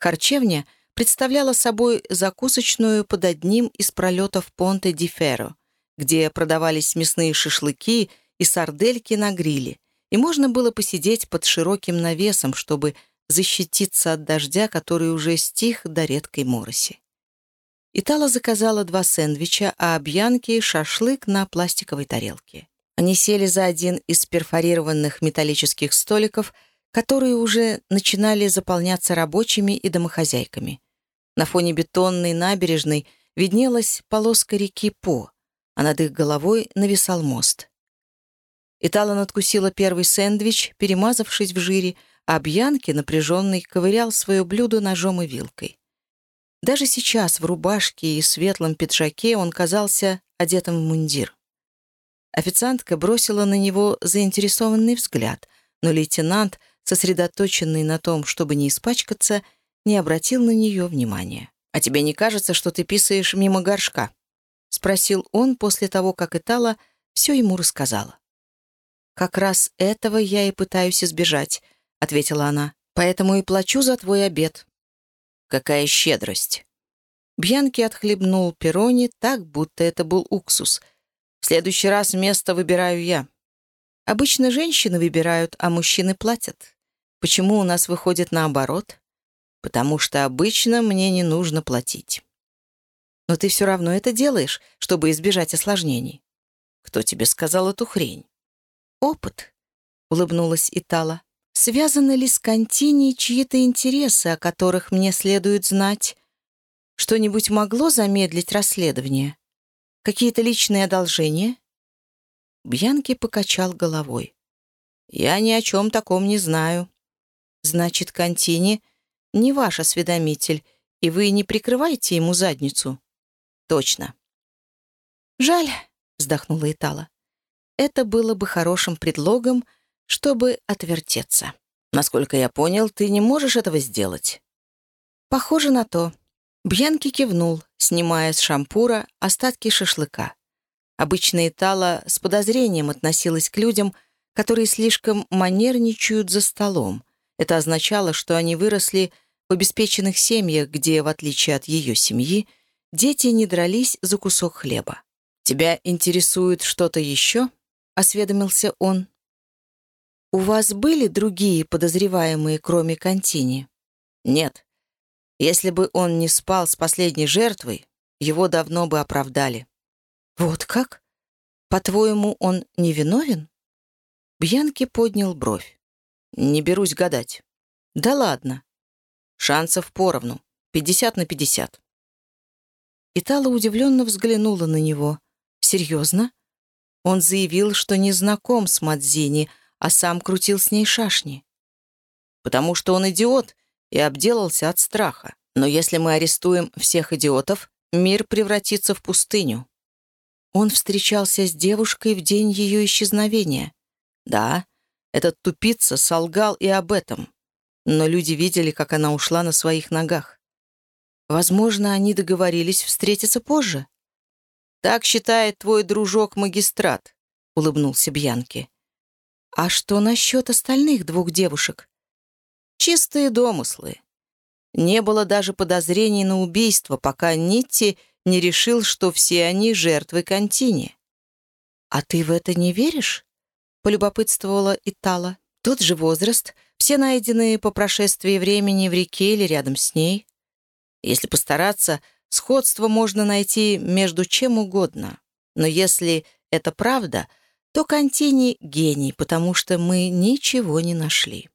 Харчевня представляла собой закусочную под одним из пролетов Понте-ди-Ферро, где продавались мясные шашлыки и сардельки на гриле, и можно было посидеть под широким навесом, чтобы защититься от дождя, который уже стих до редкой мороси. Итала заказала два сэндвича, а Бьянки — шашлык на пластиковой тарелке. Они сели за один из перфорированных металлических столиков, которые уже начинали заполняться рабочими и домохозяйками. На фоне бетонной набережной виднелась полоска реки По, а над их головой нависал мост. Итала надкусила первый сэндвич, перемазавшись в жире, а Бьянки, напряженный, ковырял свое блюдо ножом и вилкой. Даже сейчас в рубашке и светлом пиджаке он казался одетым в мундир. Официантка бросила на него заинтересованный взгляд, но лейтенант, сосредоточенный на том, чтобы не испачкаться, не обратил на нее внимания. «А тебе не кажется, что ты писаешь мимо горшка?» — спросил он после того, как Итала все ему рассказала. «Как раз этого я и пытаюсь избежать», — ответила она. «Поэтому и плачу за твой обед». «Какая щедрость!» Бьянки отхлебнул перони так, будто это был уксус — в следующий раз место выбираю я. Обычно женщины выбирают, а мужчины платят. Почему у нас выходит наоборот? Потому что обычно мне не нужно платить. Но ты все равно это делаешь, чтобы избежать осложнений. Кто тебе сказал эту хрень? Опыт, — улыбнулась Итала. Связаны ли с Контини чьи-то интересы, о которых мне следует знать? Что-нибудь могло замедлить расследование? Какие-то личные одолжения?» Бьянки покачал головой. «Я ни о чем таком не знаю. Значит, Контини не ваш осведомитель, и вы не прикрываете ему задницу?» «Точно». «Жаль», — вздохнула Итала. «Это было бы хорошим предлогом, чтобы отвертеться. Насколько я понял, ты не можешь этого сделать». «Похоже на то», Бьянки кивнул, снимая с шампура остатки шашлыка. Обычно Итала с подозрением относилась к людям, которые слишком манерничают за столом. Это означало, что они выросли в обеспеченных семьях, где, в отличие от ее семьи, дети не дрались за кусок хлеба. «Тебя интересует что-то еще?» — осведомился он. «У вас были другие подозреваемые, кроме Контини?» «Нет», если бы он не спал с последней жертвой, его давно бы оправдали. «Вот как? По-твоему, он невиновен?» Бьянки поднял бровь. «Не берусь гадать». «Да ладно. Шансов поровну. Пятьдесят на пятьдесят». Итала удивленно взглянула на него. «Серьезно?» Он заявил, что не знаком с Мадзини, а сам крутил с ней шашни. «Потому что он идиот и обделался от страха. Но если мы арестуем всех идиотов, мир превратится в пустыню. Он встречался с девушкой в день ее исчезновения. Да, этот тупица солгал и об этом. Но люди видели, как она ушла на своих ногах. Возможно, они договорились встретиться позже. «Так считает твой дружок-магистрат», — улыбнулся Бьянки. «А что насчет остальных двух девушек?» Чистые домыслы. Не было даже подозрений на убийство, пока Нитти не решил, что все они жертвы Контини. «А ты в это не веришь?» — полюбопытствовала Итала. «Тот же возраст, все найденные по прошествии времени в реке или рядом с ней. Если постараться, сходство можно найти между чем угодно. Но если это правда, то Контини — гений, потому что мы ничего не нашли».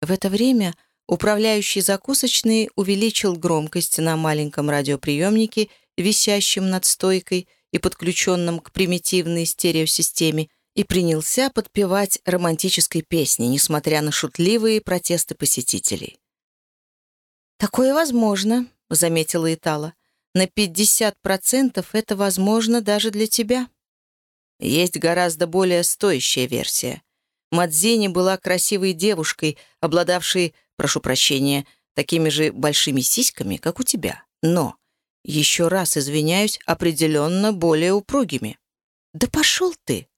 В это время управляющий закусочной увеличил громкость на маленьком радиоприемнике, висящем над стойкой и подключенном к примитивной стереосистеме, и принялся подпевать романтической песни, несмотря на шутливые протесты посетителей. «Такое возможно», — заметила Итала. «На 50% это возможно даже для тебя». Есть гораздо более стоящая версия. Мадзини была красивой девушкой, обладавшей, прошу прощения, такими же большими сиськами, как у тебя. Но, еще раз извиняюсь, определенно более упругими. «Да пошел ты!»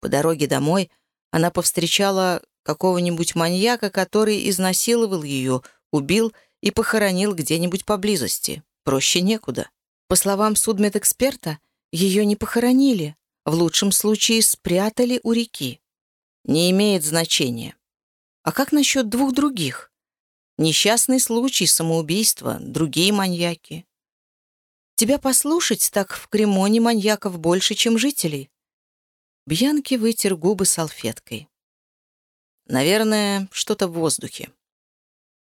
По дороге домой она повстречала какого-нибудь маньяка, который изнасиловал ее, убил и похоронил где-нибудь поблизости. Проще некуда. По словам судмедэксперта, ее не похоронили, в лучшем случае спрятали у реки не имеет значения. А как насчет двух других? Несчастный случай, самоубийство, другие маньяки. Тебя послушать, так в Кремоне маньяков больше, чем жителей. Бьянки вытер губы салфеткой. Наверное, что-то в воздухе.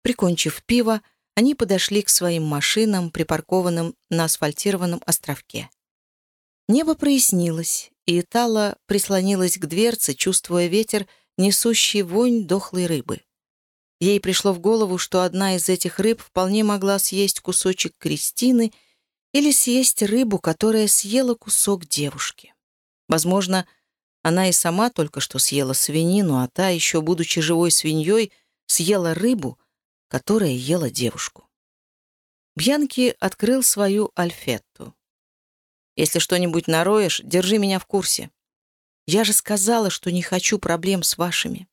Прикончив пиво, они подошли к своим машинам, припаркованным на асфальтированном островке. Небо прояснилось, и Тала прислонилась к дверце, чувствуя ветер, несущий вонь дохлой рыбы. Ей пришло в голову, что одна из этих рыб вполне могла съесть кусочек Кристины или съесть рыбу, которая съела кусок девушки. Возможно, она и сама только что съела свинину, а та, еще будучи живой свиньей, съела рыбу, которая ела девушку. Бьянки открыл свою альфетту. Если что-нибудь нароешь, держи меня в курсе. Я же сказала, что не хочу проблем с вашими.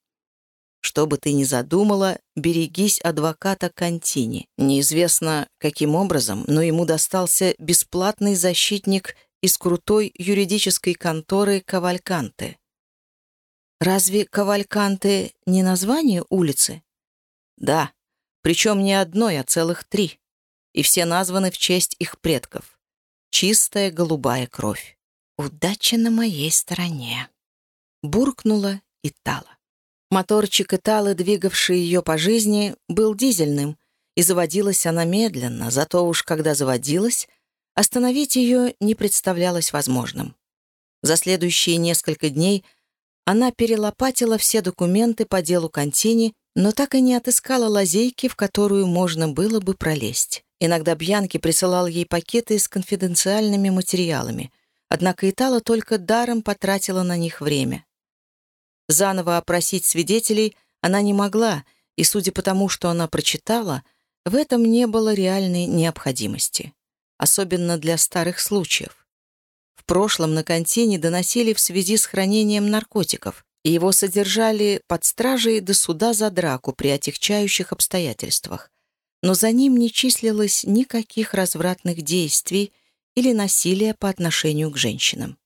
Что бы ты ни задумала, берегись адвоката Контини. Неизвестно, каким образом, но ему достался бесплатный защитник из крутой юридической конторы Кавальканте. Разве Кавальканте не название улицы? Да, причем не одной, а целых три. И все названы в честь их предков чистая голубая кровь. «Удача на моей стороне», — буркнула Итала. Моторчик Италы, двигавший ее по жизни, был дизельным, и заводилась она медленно, зато уж когда заводилась, остановить ее не представлялось возможным. За следующие несколько дней она перелопатила все документы по делу Контини, но так и не отыскала лазейки, в которую можно было бы пролезть. Иногда Бьянки присылал ей пакеты с конфиденциальными материалами, однако Итала только даром потратила на них время. Заново опросить свидетелей она не могла, и, судя по тому, что она прочитала, в этом не было реальной необходимости, особенно для старых случаев. В прошлом на контине доносили в связи с хранением наркотиков, и его содержали под стражей до суда за драку при отягчающих обстоятельствах но за ним не числилось никаких развратных действий или насилия по отношению к женщинам.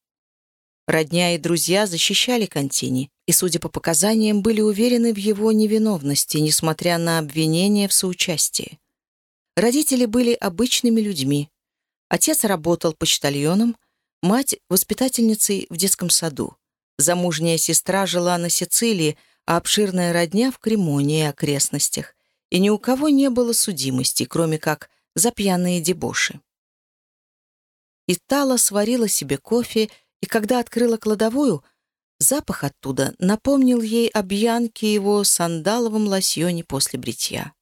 Родня и друзья защищали Контини и, судя по показаниям, были уверены в его невиновности, несмотря на обвинения в соучастии. Родители были обычными людьми. Отец работал почтальоном, мать — воспитательницей в детском саду. Замужняя сестра жила на Сицилии, а обширная родня — в Кремоне и окрестностях и ни у кого не было судимости, кроме как за пьяные дебоши. И Тала сварила себе кофе, и когда открыла кладовую, запах оттуда напомнил ей о бьянке его сандаловом лосьоне после бритья.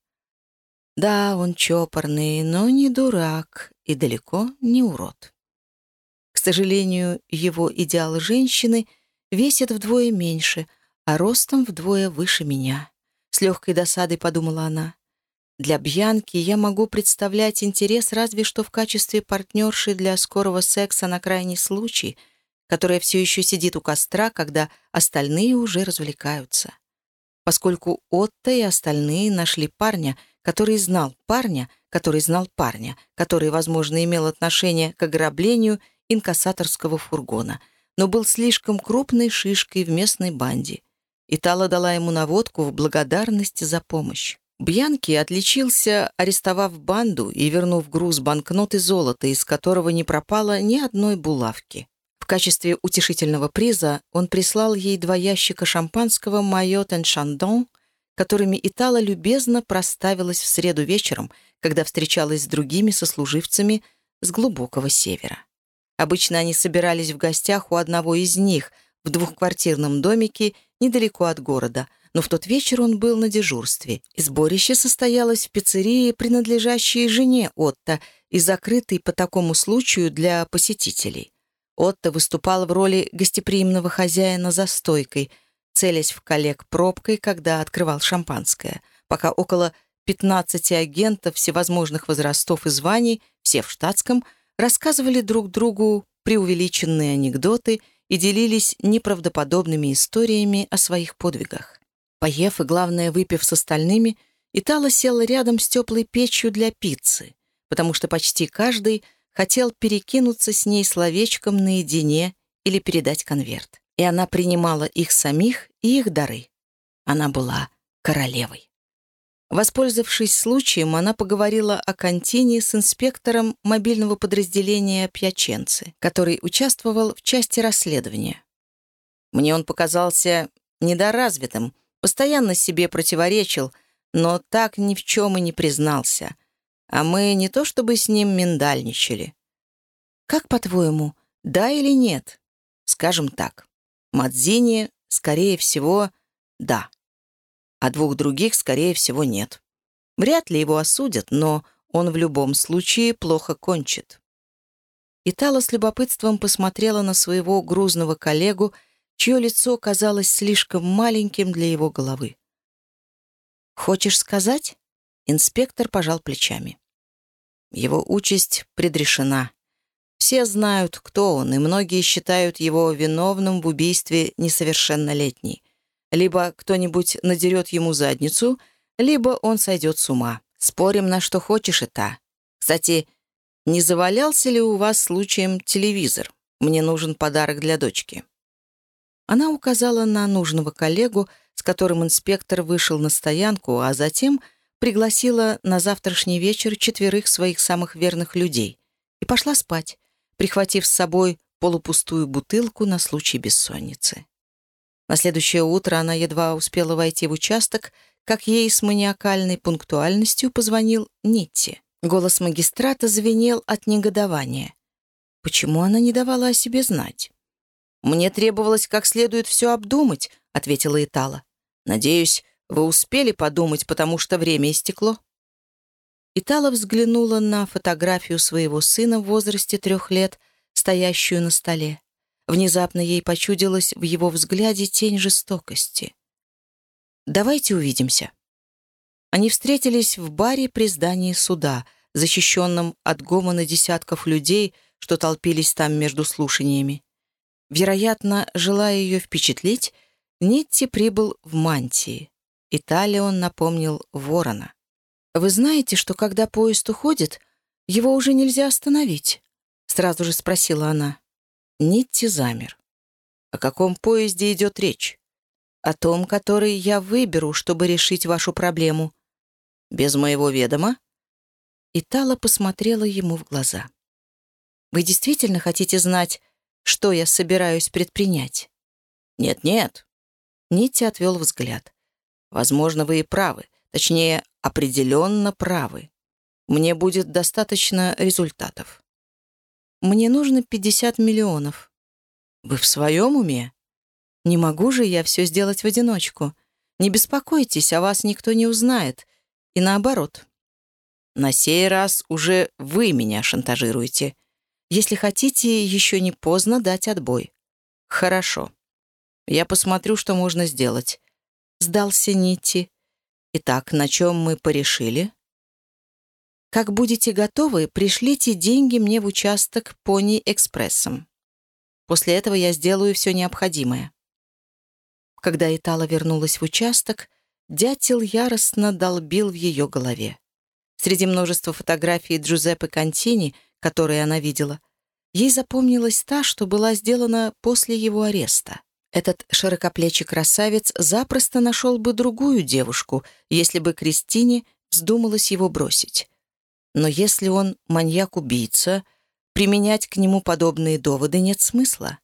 Да, он чопорный, но не дурак и далеко не урод. К сожалению, его идеал женщины весит вдвое меньше, а ростом вдвое выше меня. С легкой досадой подумала она. Для Бьянки я могу представлять интерес разве что в качестве партнерши для скорого секса на крайний случай, которая все еще сидит у костра, когда остальные уже развлекаются. поскольку Отто и остальные нашли парня, который знал парня, который знал парня, который, возможно, имел отношение к ограблению инкассаторского фургона, но был слишком крупной шишкой в местной банде. Итала дала ему наводку в благодарность за помощь. Бьянки отличился, арестовав банду и вернув груз банкнот и золота, из которого не пропало ни одной булавки. В качестве утешительного приза он прислал ей два ящика шампанского «Майот and Шандон», которыми Итала любезно проставилась в среду вечером, когда встречалась с другими сослуживцами с глубокого севера. Обычно они собирались в гостях у одного из них в двухквартирном домике недалеко от города — но в тот вечер он был на дежурстве, сборище состоялось в пиццерии, принадлежащей жене Отто и закрытой по такому случаю для посетителей. Отто выступал в роли гостеприимного хозяина за стойкой, целясь в коллег пробкой, когда открывал шампанское, пока около 15 агентов всевозможных возрастов и званий, все в штатском, рассказывали друг другу преувеличенные анекдоты и делились неправдоподобными историями о своих подвигах. Поев и, главное, выпив с остальными, Итала села рядом с теплой печью для пиццы, потому что почти каждый хотел перекинуться с ней словечком наедине или передать конверт. И она принимала их самих и их дары. Она была королевой. Воспользовавшись случаем, она поговорила о контине с инспектором мобильного подразделения Пьяченцы, который участвовал в части расследования. Мне он показался недоразвитым, Постоянно себе противоречил, но так ни в чем и не признался. А мы не то чтобы с ним миндальничали. Как, по-твоему, да или нет? Скажем так. Мадзини, скорее всего, да. А двух других, скорее всего, нет. Вряд ли его осудят, но он в любом случае плохо кончит. Итала с любопытством посмотрела на своего грузного коллегу чье лицо казалось слишком маленьким для его головы. «Хочешь сказать?» Инспектор пожал плечами. Его участь предрешена. Все знают, кто он, и многие считают его виновным в убийстве несовершеннолетней. Либо кто-нибудь надерет ему задницу, либо он сойдет с ума. Спорим на что хочешь и та. Кстати, не завалялся ли у вас случаем телевизор? Мне нужен подарок для дочки. Она указала на нужного коллегу, с которым инспектор вышел на стоянку, а затем пригласила на завтрашний вечер четверых своих самых верных людей и пошла спать, прихватив с собой полупустую бутылку на случай бессонницы. На следующее утро она едва успела войти в участок, как ей с маниакальной пунктуальностью позвонил Нитти. Голос магистрата звенел от негодования. Почему она не давала о себе знать? «Мне требовалось как следует все обдумать», — ответила Итала. «Надеюсь, вы успели подумать, потому что время истекло». Итала взглянула на фотографию своего сына в возрасте трех лет, стоящую на столе. Внезапно ей почудилась в его взгляде тень жестокости. «Давайте увидимся». Они встретились в баре при здании суда, защищенном от гомона десятков людей, что толпились там между слушаниями. Вероятно, желая ее впечатлить, Нитти прибыл в мантии. Италион напомнил ворона. «Вы знаете, что когда поезд уходит, его уже нельзя остановить?» Сразу же спросила она. Нитти замер. «О каком поезде идет речь?» «О том, который я выберу, чтобы решить вашу проблему». «Без моего ведома?» Итала посмотрела ему в глаза. «Вы действительно хотите знать, что я собираюсь предпринять. «Нет-нет». Нитти отвел взгляд. «Возможно, вы и правы. Точнее, определенно правы. Мне будет достаточно результатов. Мне нужно 50 миллионов. Вы в своем уме? Не могу же я все сделать в одиночку. Не беспокойтесь, о вас никто не узнает. И наоборот. На сей раз уже вы меня шантажируете. Если хотите, еще не поздно дать отбой». «Хорошо. Я посмотрю, что можно сделать». Сдался Нитти. «Итак, на чем мы порешили?» «Как будете готовы, пришлите деньги мне в участок Пони Экспрессом. После этого я сделаю все необходимое». Когда Итала вернулась в участок, дятел яростно долбил в ее голове. Среди множества фотографий Джузеппе Контини, которые она видела, ей запомнилась та, что была сделана после его ареста. Этот широкоплечий красавец запросто нашел бы другую девушку, если бы Кристине вздумалось его бросить. Но если он маньяк-убийца, применять к нему подобные доводы нет смысла.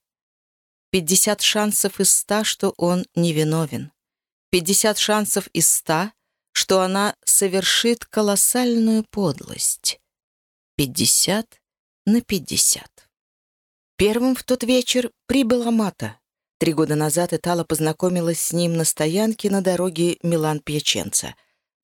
Пятьдесят шансов из ста, что он невиновен. Пятьдесят шансов из ста, что она совершит колоссальную подлость. Пятьдесят на пятьдесят. Первым в тот вечер прибыл Амата. Три года назад Итала познакомилась с ним на стоянке на дороге Милан-Пьяченца,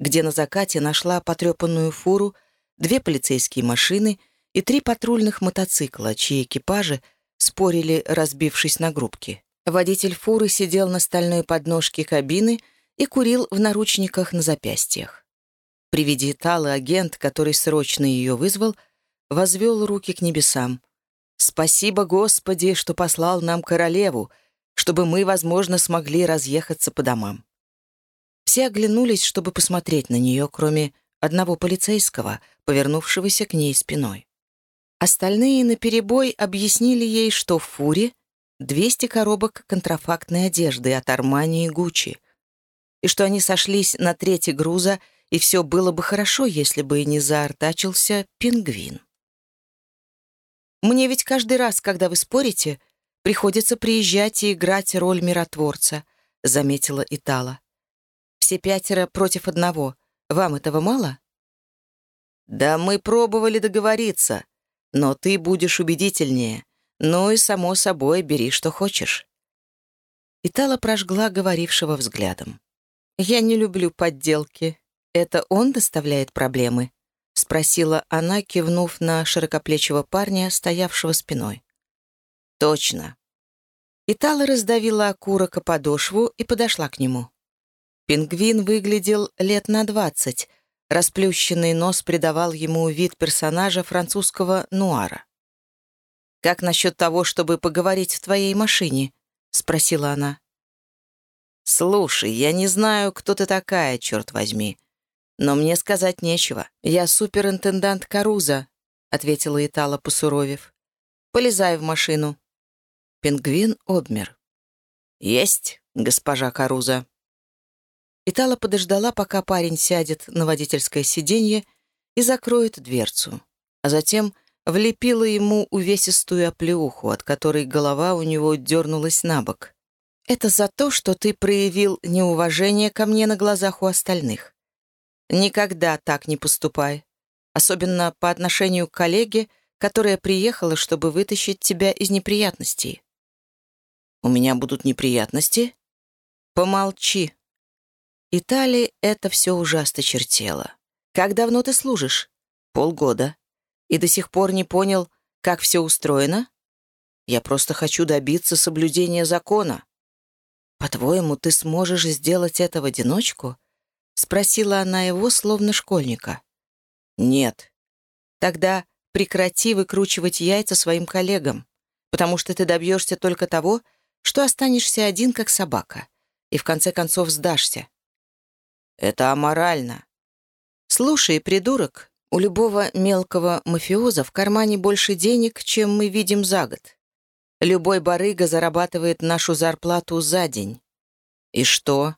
где на закате нашла потрепанную фуру, две полицейские машины и три патрульных мотоцикла, чьи экипажи спорили, разбившись на группки. Водитель фуры сидел на стальной подножке кабины и курил в наручниках на запястьях. При виде Италы агент, который срочно ее вызвал, возвел руки к небесам. «Спасибо, Господи, что послал нам королеву, чтобы мы, возможно, смогли разъехаться по домам. Все оглянулись, чтобы посмотреть на нее, кроме одного полицейского, повернувшегося к ней спиной. Остальные наперебой объяснили ей, что в фуре 200 коробок контрафактной одежды от Армани и Гуччи, и что они сошлись на трети груза, и все было бы хорошо, если бы не заортачился пингвин. «Мне ведь каждый раз, когда вы спорите, Приходится приезжать и играть роль миротворца», — заметила Итала. «Все пятеро против одного. Вам этого мало?» «Да мы пробовали договориться, но ты будешь убедительнее. Ну и, само собой, бери, что хочешь». Итала прожгла говорившего взглядом. «Я не люблю подделки. Это он доставляет проблемы?» — спросила она, кивнув на широкоплечего парня, стоявшего спиной. «Точно». Итала раздавила окурок подошву и подошла к нему. Пингвин выглядел лет на двадцать. Расплющенный нос придавал ему вид персонажа французского нуара. «Как насчет того, чтобы поговорить в твоей машине?» — спросила она. «Слушай, я не знаю, кто ты такая, черт возьми. Но мне сказать нечего. Я суперинтендант Каруза», — ответила Итала, посуровев. «Полезай в машину». Пингвин обмер. «Есть, госпожа Каруза». Итала подождала, пока парень сядет на водительское сиденье и закроет дверцу, а затем влепила ему увесистую оплеуху, от которой голова у него дернулась на бок. «Это за то, что ты проявил неуважение ко мне на глазах у остальных. Никогда так не поступай, особенно по отношению к коллеге, которая приехала, чтобы вытащить тебя из неприятностей. У меня будут неприятности? Помолчи. Италии это все ужасно чертело. Как давно ты служишь? Полгода. И до сих пор не понял, как все устроено? Я просто хочу добиться соблюдения закона. По-твоему, ты сможешь сделать это в одиночку? Спросила она его, словно школьника. Нет. Тогда прекрати выкручивать яйца своим коллегам, потому что ты добьешься только того, что останешься один, как собака, и в конце концов сдашься. Это аморально. Слушай, придурок, у любого мелкого мафиоза в кармане больше денег, чем мы видим за год. Любой барыга зарабатывает нашу зарплату за день. И что?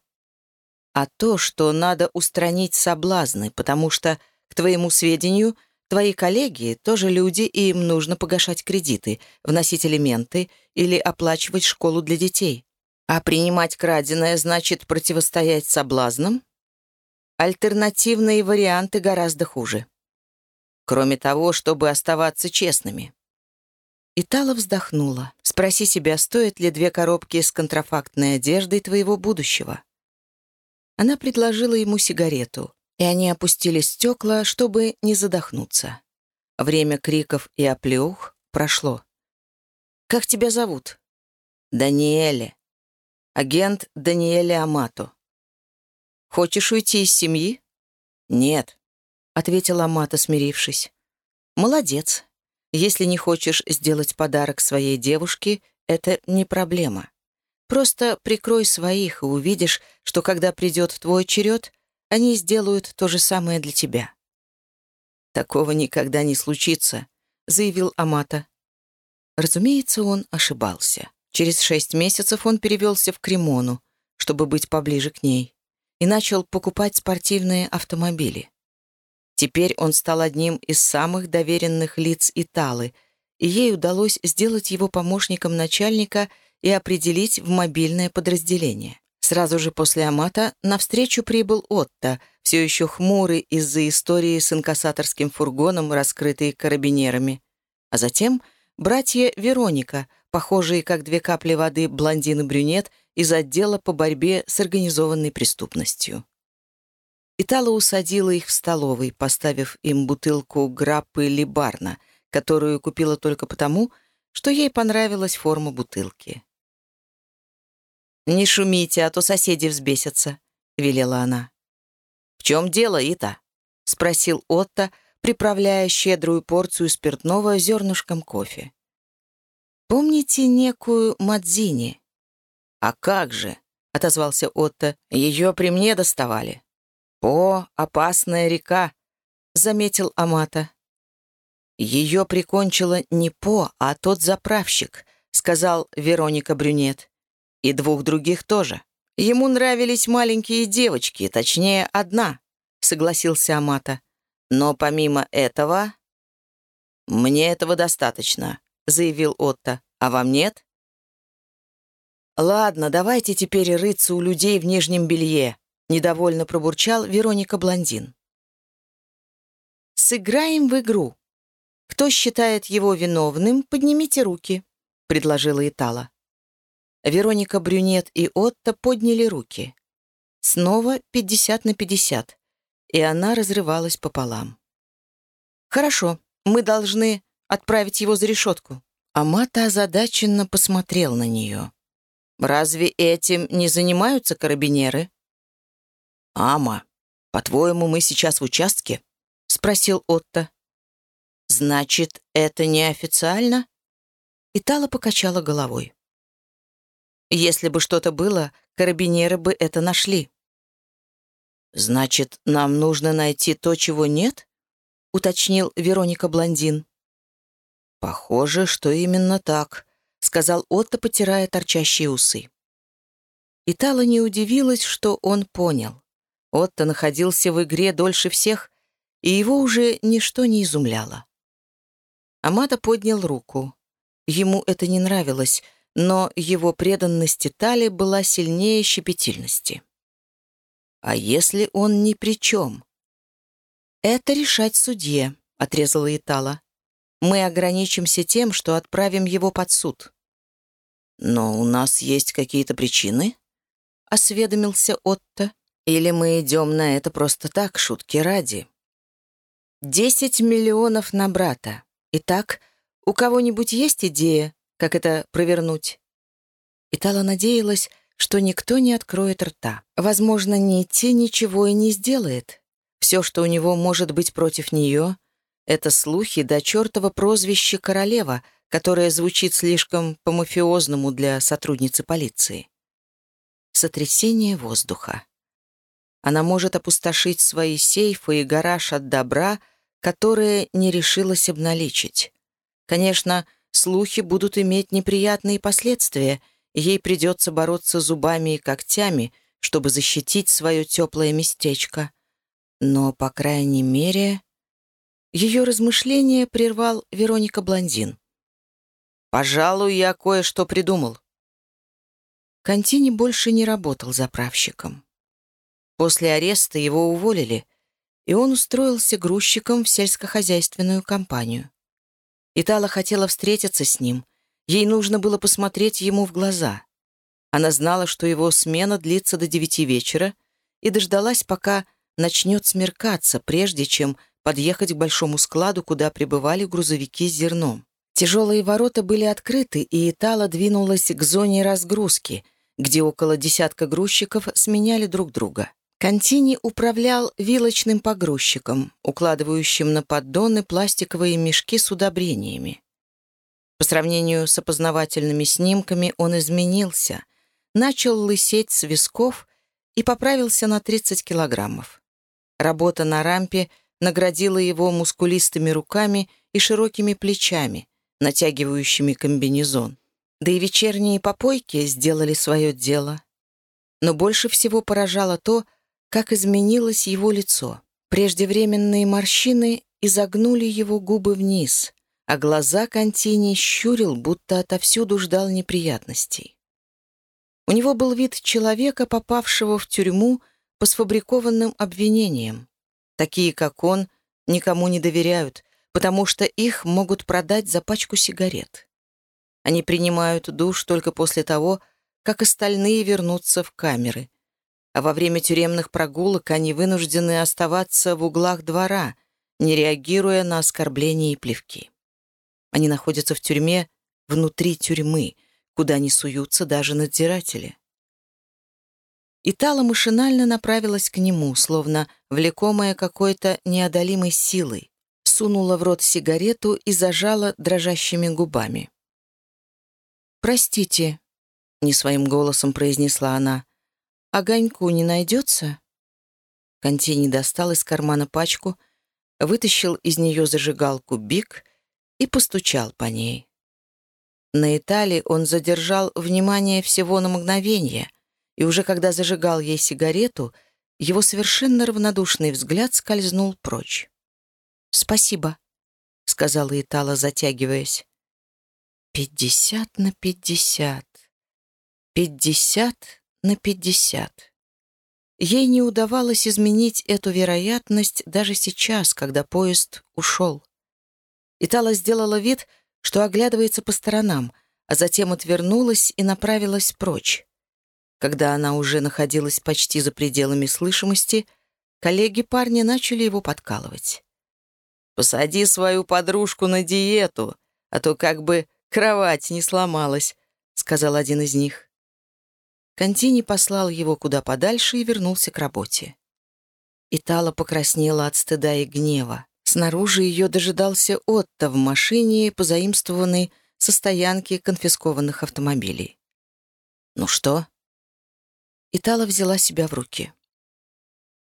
А то, что надо устранить соблазны, потому что, к твоему сведению, Твои коллеги тоже люди, и им нужно погашать кредиты, вносить элементы или оплачивать школу для детей. А принимать краденое значит противостоять соблазнам? Альтернативные варианты гораздо хуже. Кроме того, чтобы оставаться честными. Итала вздохнула. Спроси себя, стоят ли две коробки с контрафактной одеждой твоего будущего. Она предложила ему сигарету и они опустили стекла, чтобы не задохнуться. Время криков и оплеух прошло. «Как тебя зовут?» «Даниэле. Агент Даниэле Амато». «Хочешь уйти из семьи?» «Нет», — ответила Амато, смирившись. «Молодец. Если не хочешь сделать подарок своей девушке, это не проблема. Просто прикрой своих и увидишь, что когда придет твой черед, они сделают то же самое для тебя». «Такого никогда не случится», — заявил Амата. Разумеется, он ошибался. Через шесть месяцев он перевелся в Кремону, чтобы быть поближе к ней, и начал покупать спортивные автомобили. Теперь он стал одним из самых доверенных лиц Италы, и ей удалось сделать его помощником начальника и определить в мобильное подразделение. Сразу же после Амата навстречу прибыл Отто, все еще хмурый из-за истории с инкассаторским фургоном, раскрытой карабинерами. А затем братья Вероника, похожие как две капли воды блондин и брюнет из отдела по борьбе с организованной преступностью. Итала усадила их в столовой, поставив им бутылку граппы Либарна, которую купила только потому, что ей понравилась форма бутылки. «Не шумите, а то соседи взбесятся», — велела она. «В чем дело, Ита?» — спросил Отто, приправляя щедрую порцию спиртного зернышком кофе. «Помните некую Мадзини?» «А как же?» — отозвался Отто. «Ее при мне доставали». «О, опасная река!» — заметил Амата. «Ее прикончила не По, а тот заправщик», — сказал Вероника Брюнет. «И двух других тоже. Ему нравились маленькие девочки, точнее, одна», — согласился Амата. «Но помимо этого...» «Мне этого достаточно», — заявил Отто. «А вам нет?» «Ладно, давайте теперь рыться у людей в нижнем белье», — недовольно пробурчал Вероника Блондин. «Сыграем в игру. Кто считает его виновным, поднимите руки», — предложила Итала. Вероника Брюнет и Отто подняли руки. Снова 50 на 50, и она разрывалась пополам. «Хорошо, мы должны отправить его за решетку». Амата озадаченно посмотрел на нее. «Разве этим не занимаются карабинеры?» «Ама, по-твоему, мы сейчас в участке?» — спросил Отто. «Значит, это неофициально?» Итала покачала головой. «Если бы что-то было, карабинеры бы это нашли». «Значит, нам нужно найти то, чего нет?» — уточнил Вероника Блондин. «Похоже, что именно так», — сказал Отто, потирая торчащие усы. Итала не удивилась, что он понял. Отто находился в игре дольше всех, и его уже ничто не изумляло. Амада поднял руку. Ему это не нравилось, но его преданность Итале была сильнее щепетильности. «А если он ни при чем?» «Это решать судье», — отрезала Итала. «Мы ограничимся тем, что отправим его под суд». «Но у нас есть какие-то причины?» — осведомился Отто. «Или мы идем на это просто так, шутки ради?» «Десять миллионов на брата. Итак, у кого-нибудь есть идея, как это провернуть?» Итала надеялась, что никто не откроет рта. Возможно, Нитти ничего и не сделает. Все, что у него может быть против нее, это слухи до чертова прозвища «королева», которое звучит слишком по-мафиозному для сотрудницы полиции. Сотрясение воздуха. Она может опустошить свои сейфы и гараж от добра, которое не решилась обналичить. Конечно, слухи будут иметь неприятные последствия, и ей придется бороться зубами и когтями, чтобы защитить свое теплое местечко. Но, по крайней мере, ее размышление прервал Вероника Блондин. «Пожалуй, я кое-что придумал». Контини больше не работал заправщиком. После ареста его уволили, и он устроился грузчиком в сельскохозяйственную компанию. Итала хотела встретиться с ним. Ей нужно было посмотреть ему в глаза. Она знала, что его смена длится до девяти вечера, и дождалась, пока начнет смеркаться, прежде чем подъехать к большому складу, куда прибывали грузовики с зерном. Тяжелые ворота были открыты, и Итала двинулась к зоне разгрузки, где около десятка грузчиков сменяли друг друга. Контини управлял вилочным погрузчиком, укладывающим на поддоны пластиковые мешки с удобрениями. По сравнению с опознавательными снимками он изменился, начал лысеть с висков и поправился на 30 килограммов. Работа на рампе наградила его мускулистыми руками и широкими плечами, натягивающими комбинезон. Да и вечерние попойки сделали свое дело. Но больше всего поражало то, как изменилось его лицо. Преждевременные морщины изогнули его губы вниз, а глаза Контини щурил, будто отовсюду ждал неприятностей. У него был вид человека, попавшего в тюрьму по сфабрикованным обвинениям. Такие, как он, никому не доверяют, потому что их могут продать за пачку сигарет. Они принимают душ только после того, как остальные вернутся в камеры. А во время тюремных прогулок они вынуждены оставаться в углах двора, не реагируя на оскорбления и плевки. Они находятся в тюрьме внутри тюрьмы, куда не суются даже надзиратели. Итала машинально направилась к нему, словно влекомая какой-то неодолимой силой, сунула в рот сигарету и зажала дрожащими губами. «Простите», — не своим голосом произнесла она, — «огоньку не найдется?» Контини достал из кармана пачку, вытащил из нее зажигалку «Биг» и постучал по ней. На Италии он задержал внимание всего на мгновение, и уже когда зажигал ей сигарету, его совершенно равнодушный взгляд скользнул прочь. «Спасибо», — сказала Итала, затягиваясь. Пятьдесят на пятьдесят. Пятьдесят на пятьдесят. Ей не удавалось изменить эту вероятность даже сейчас, когда поезд ушел. Итала сделала вид, что оглядывается по сторонам, а затем отвернулась и направилась прочь. Когда она уже находилась почти за пределами слышимости, коллеги парня начали его подкалывать. «Посади свою подружку на диету, а то как бы Кровать не сломалась», — сказал один из них. Контини послал его куда подальше и вернулся к работе. Итала покраснела от стыда и гнева. Снаружи ее дожидался Отто в машине, позаимствованной со стоянки конфискованных автомобилей. «Ну что?» Итала взяла себя в руки.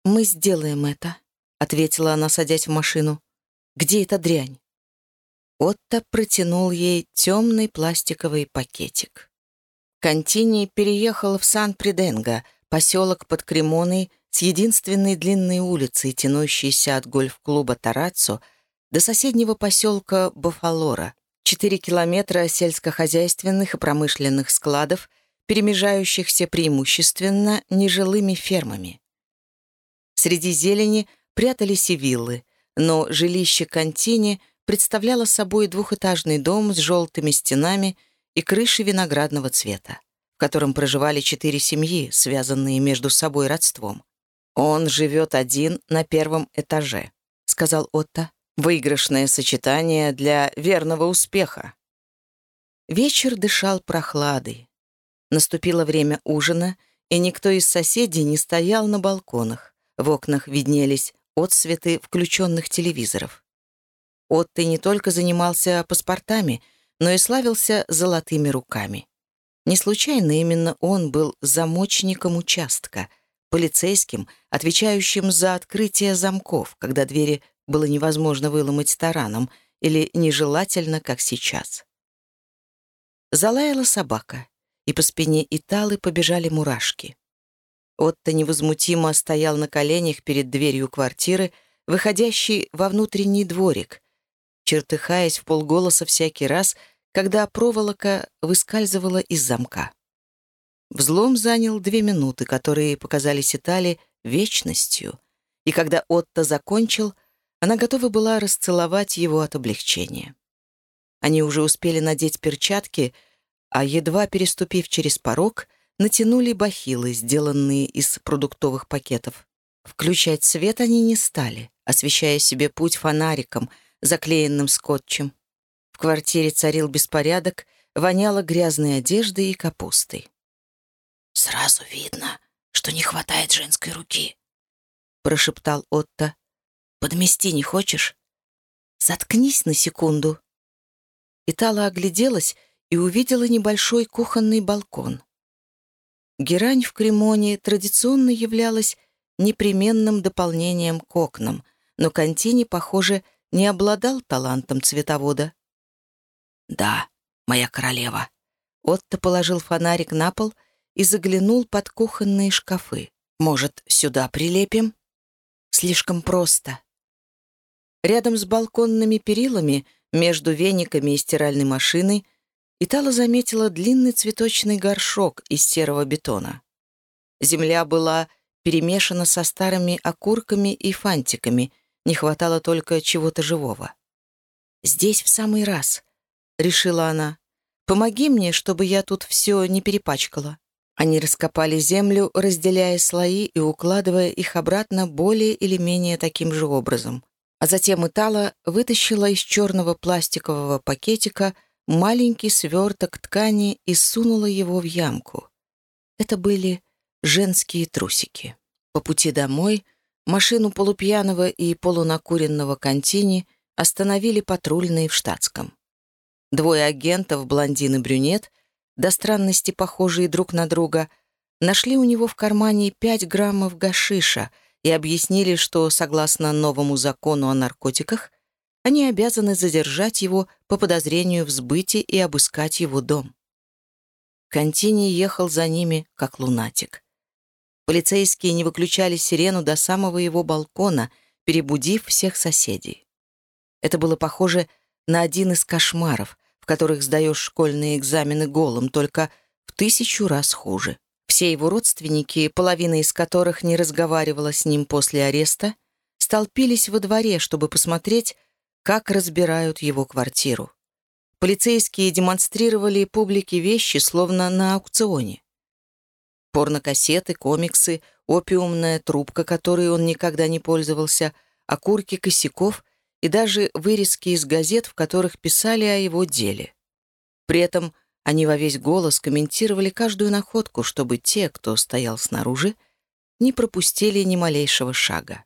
«Мы сделаем это», — ответила она, садясь в машину. «Где эта дрянь?» Отто протянул ей темный пластиковый пакетик. Контини переехал в Сан-Приденго, поселок под Кремоной с единственной длинной улицей, тянущейся от гольф-клуба Тараццо до соседнего поселка Бафалора. Четыре километра сельскохозяйственных и промышленных складов, перемежающихся преимущественно нежилыми фермами. Среди зелени прятались и виллы, но жилище Контини — представляла собой двухэтажный дом с желтыми стенами и крышей виноградного цвета, в котором проживали четыре семьи, связанные между собой родством. «Он живет один на первом этаже», — сказал Отто. «Выигрышное сочетание для верного успеха». Вечер дышал прохладой. Наступило время ужина, и никто из соседей не стоял на балконах. В окнах виднелись отсветы включенных телевизоров. Отто не только занимался паспортами, но и славился золотыми руками. Не случайно именно он был замочником участка, полицейским, отвечающим за открытие замков, когда двери было невозможно выломать тараном или нежелательно, как сейчас. Залаяла собака, и по спине Италы побежали мурашки. Отто невозмутимо стоял на коленях перед дверью квартиры, выходящей во внутренний дворик, чертыхаясь в полголоса всякий раз, когда проволока выскальзывала из замка. Взлом занял две минуты, которые показались Итали вечностью, и когда Отто закончил, она готова была расцеловать его от облегчения. Они уже успели надеть перчатки, а, едва переступив через порог, натянули бахилы, сделанные из продуктовых пакетов. Включать свет они не стали, освещая себе путь фонариком — заклеенным скотчем. В квартире царил беспорядок, воняло грязной одеждой и капустой. «Сразу видно, что не хватает женской руки», — прошептал Отто. «Подмести не хочешь?» «Заткнись на секунду». Итала огляделась и увидела небольшой кухонный балкон. Герань в Кремоне традиционно являлась непременным дополнением к окнам, но Контини, похоже, не обладал талантом цветовода. «Да, моя королева». Отто положил фонарик на пол и заглянул под кухонные шкафы. «Может, сюда прилепим?» «Слишком просто». Рядом с балконными перилами, между вениками и стиральной машиной, Итала заметила длинный цветочный горшок из серого бетона. Земля была перемешана со старыми окурками и фантиками, не хватало только чего-то живого. «Здесь в самый раз», — решила она. «Помоги мне, чтобы я тут все не перепачкала». Они раскопали землю, разделяя слои и укладывая их обратно более или менее таким же образом. А затем Итала вытащила из черного пластикового пакетика маленький сверток ткани и сунула его в ямку. Это были женские трусики. По пути домой машину полупьяного и полунакуренного контини остановили патрульные в штатском. Двое агентов, блондин и брюнет, до странности похожие друг на друга, нашли у него в кармане 5 граммов гашиша — и объяснили, что, согласно новому закону о наркотиках, они обязаны задержать его по подозрению в сбытии и обыскать его дом. Контини ехал за ними, как лунатик. Полицейские не выключали сирену до самого его балкона, перебудив всех соседей. Это было похоже на один из кошмаров, в которых сдаешь школьные экзамены голым, только в тысячу раз хуже. Все его родственники, половина из которых не разговаривала с ним после ареста, столпились во дворе, чтобы посмотреть, как разбирают его квартиру. Полицейские демонстрировали публике вещи, словно на аукционе. Порнокассеты, комиксы, опиумная трубка, которой он никогда не пользовался, окурки косяков и даже вырезки из газет, в которых писали о его деле. При этом они во весь голос комментировали каждую находку, чтобы те, кто стоял снаружи, не пропустили ни малейшего шага.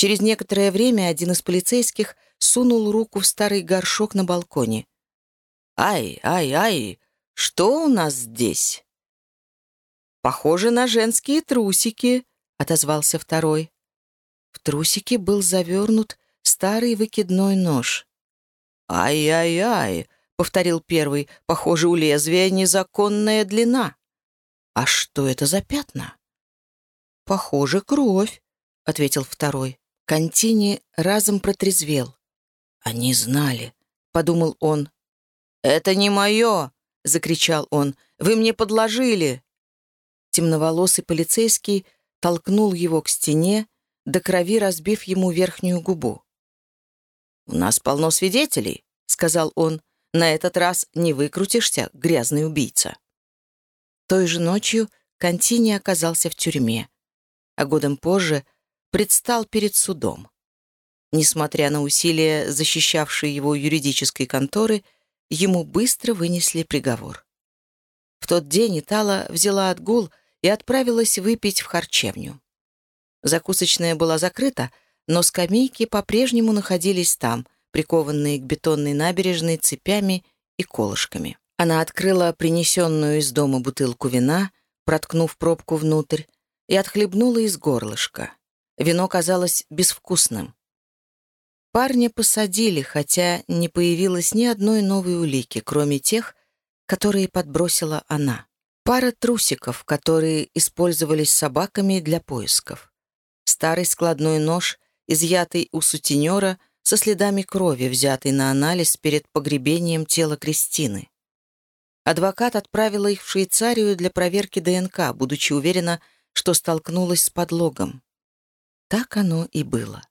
Через некоторое время один из полицейских сунул руку в старый горшок на балконе. «Ай, ай, ай, что у нас здесь?» «Похоже на женские трусики», — отозвался второй. В трусики был завернут старый выкидной нож. «Ай-ай-ай, повторил первый. «Похоже, у лезвия незаконная длина». «А что это за пятна?» «Похоже, кровь», — ответил второй. Контини разом протрезвел. «Они знали», — подумал он. «Это не мое!» — закричал он. «Вы мне подложили!» Темноволосый полицейский толкнул его к стене, до крови разбив ему верхнюю губу. «У нас полно свидетелей», — сказал он. На этот раз не выкрутишься, грязный убийца. Той же ночью Контини оказался в тюрьме, а годом позже предстал перед судом. Несмотря на усилия, защищавшие его юридической конторы, ему быстро вынесли приговор. В тот день Итала взяла отгул и отправилась выпить в харчевню. Закусочная была закрыта, но скамейки по-прежнему находились там — прикованные к бетонной набережной цепями и колышками. Она открыла принесенную из дома бутылку вина, проткнув пробку внутрь, и отхлебнула из горлышка. Вино казалось безвкусным. Парня посадили, хотя не появилось ни одной новой улики, кроме тех, которые подбросила она. Пара трусиков, которые использовались собаками для поисков. Старый складной нож, изъятый у сутенера — со следами крови, взятой на анализ перед погребением тела Кристины. Адвокат отправила их в Швейцарию для проверки ДНК, будучи уверена, что столкнулась с подлогом. Так оно и было.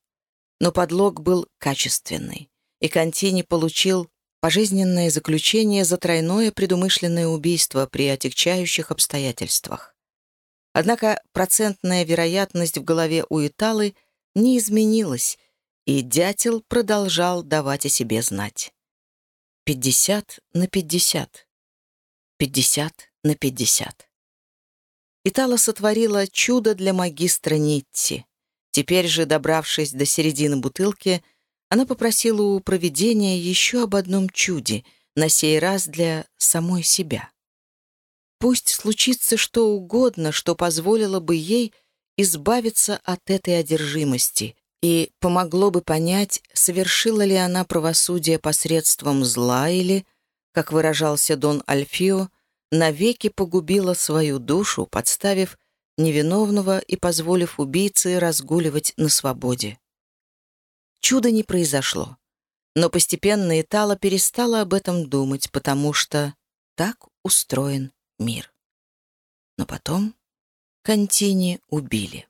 Но подлог был качественный, и Контини получил пожизненное заключение за тройное предумышленное убийство при отягчающих обстоятельствах. Однако процентная вероятность в голове у Италы не изменилась, и дятел продолжал давать о себе знать. Пятьдесят на пятьдесят. Пятьдесят на пятьдесят. Итала сотворила чудо для магистра Нитти. Теперь же, добравшись до середины бутылки, она попросила у провидения еще об одном чуде, на сей раз для самой себя. Пусть случится что угодно, что позволило бы ей избавиться от этой одержимости и помогло бы понять, совершила ли она правосудие посредством зла или, как выражался Дон Альфио, навеки погубила свою душу, подставив невиновного и позволив убийце разгуливать на свободе. Чудо не произошло. Но постепенно Итала перестала об этом думать, потому что так устроен мир. Но потом Контини убили.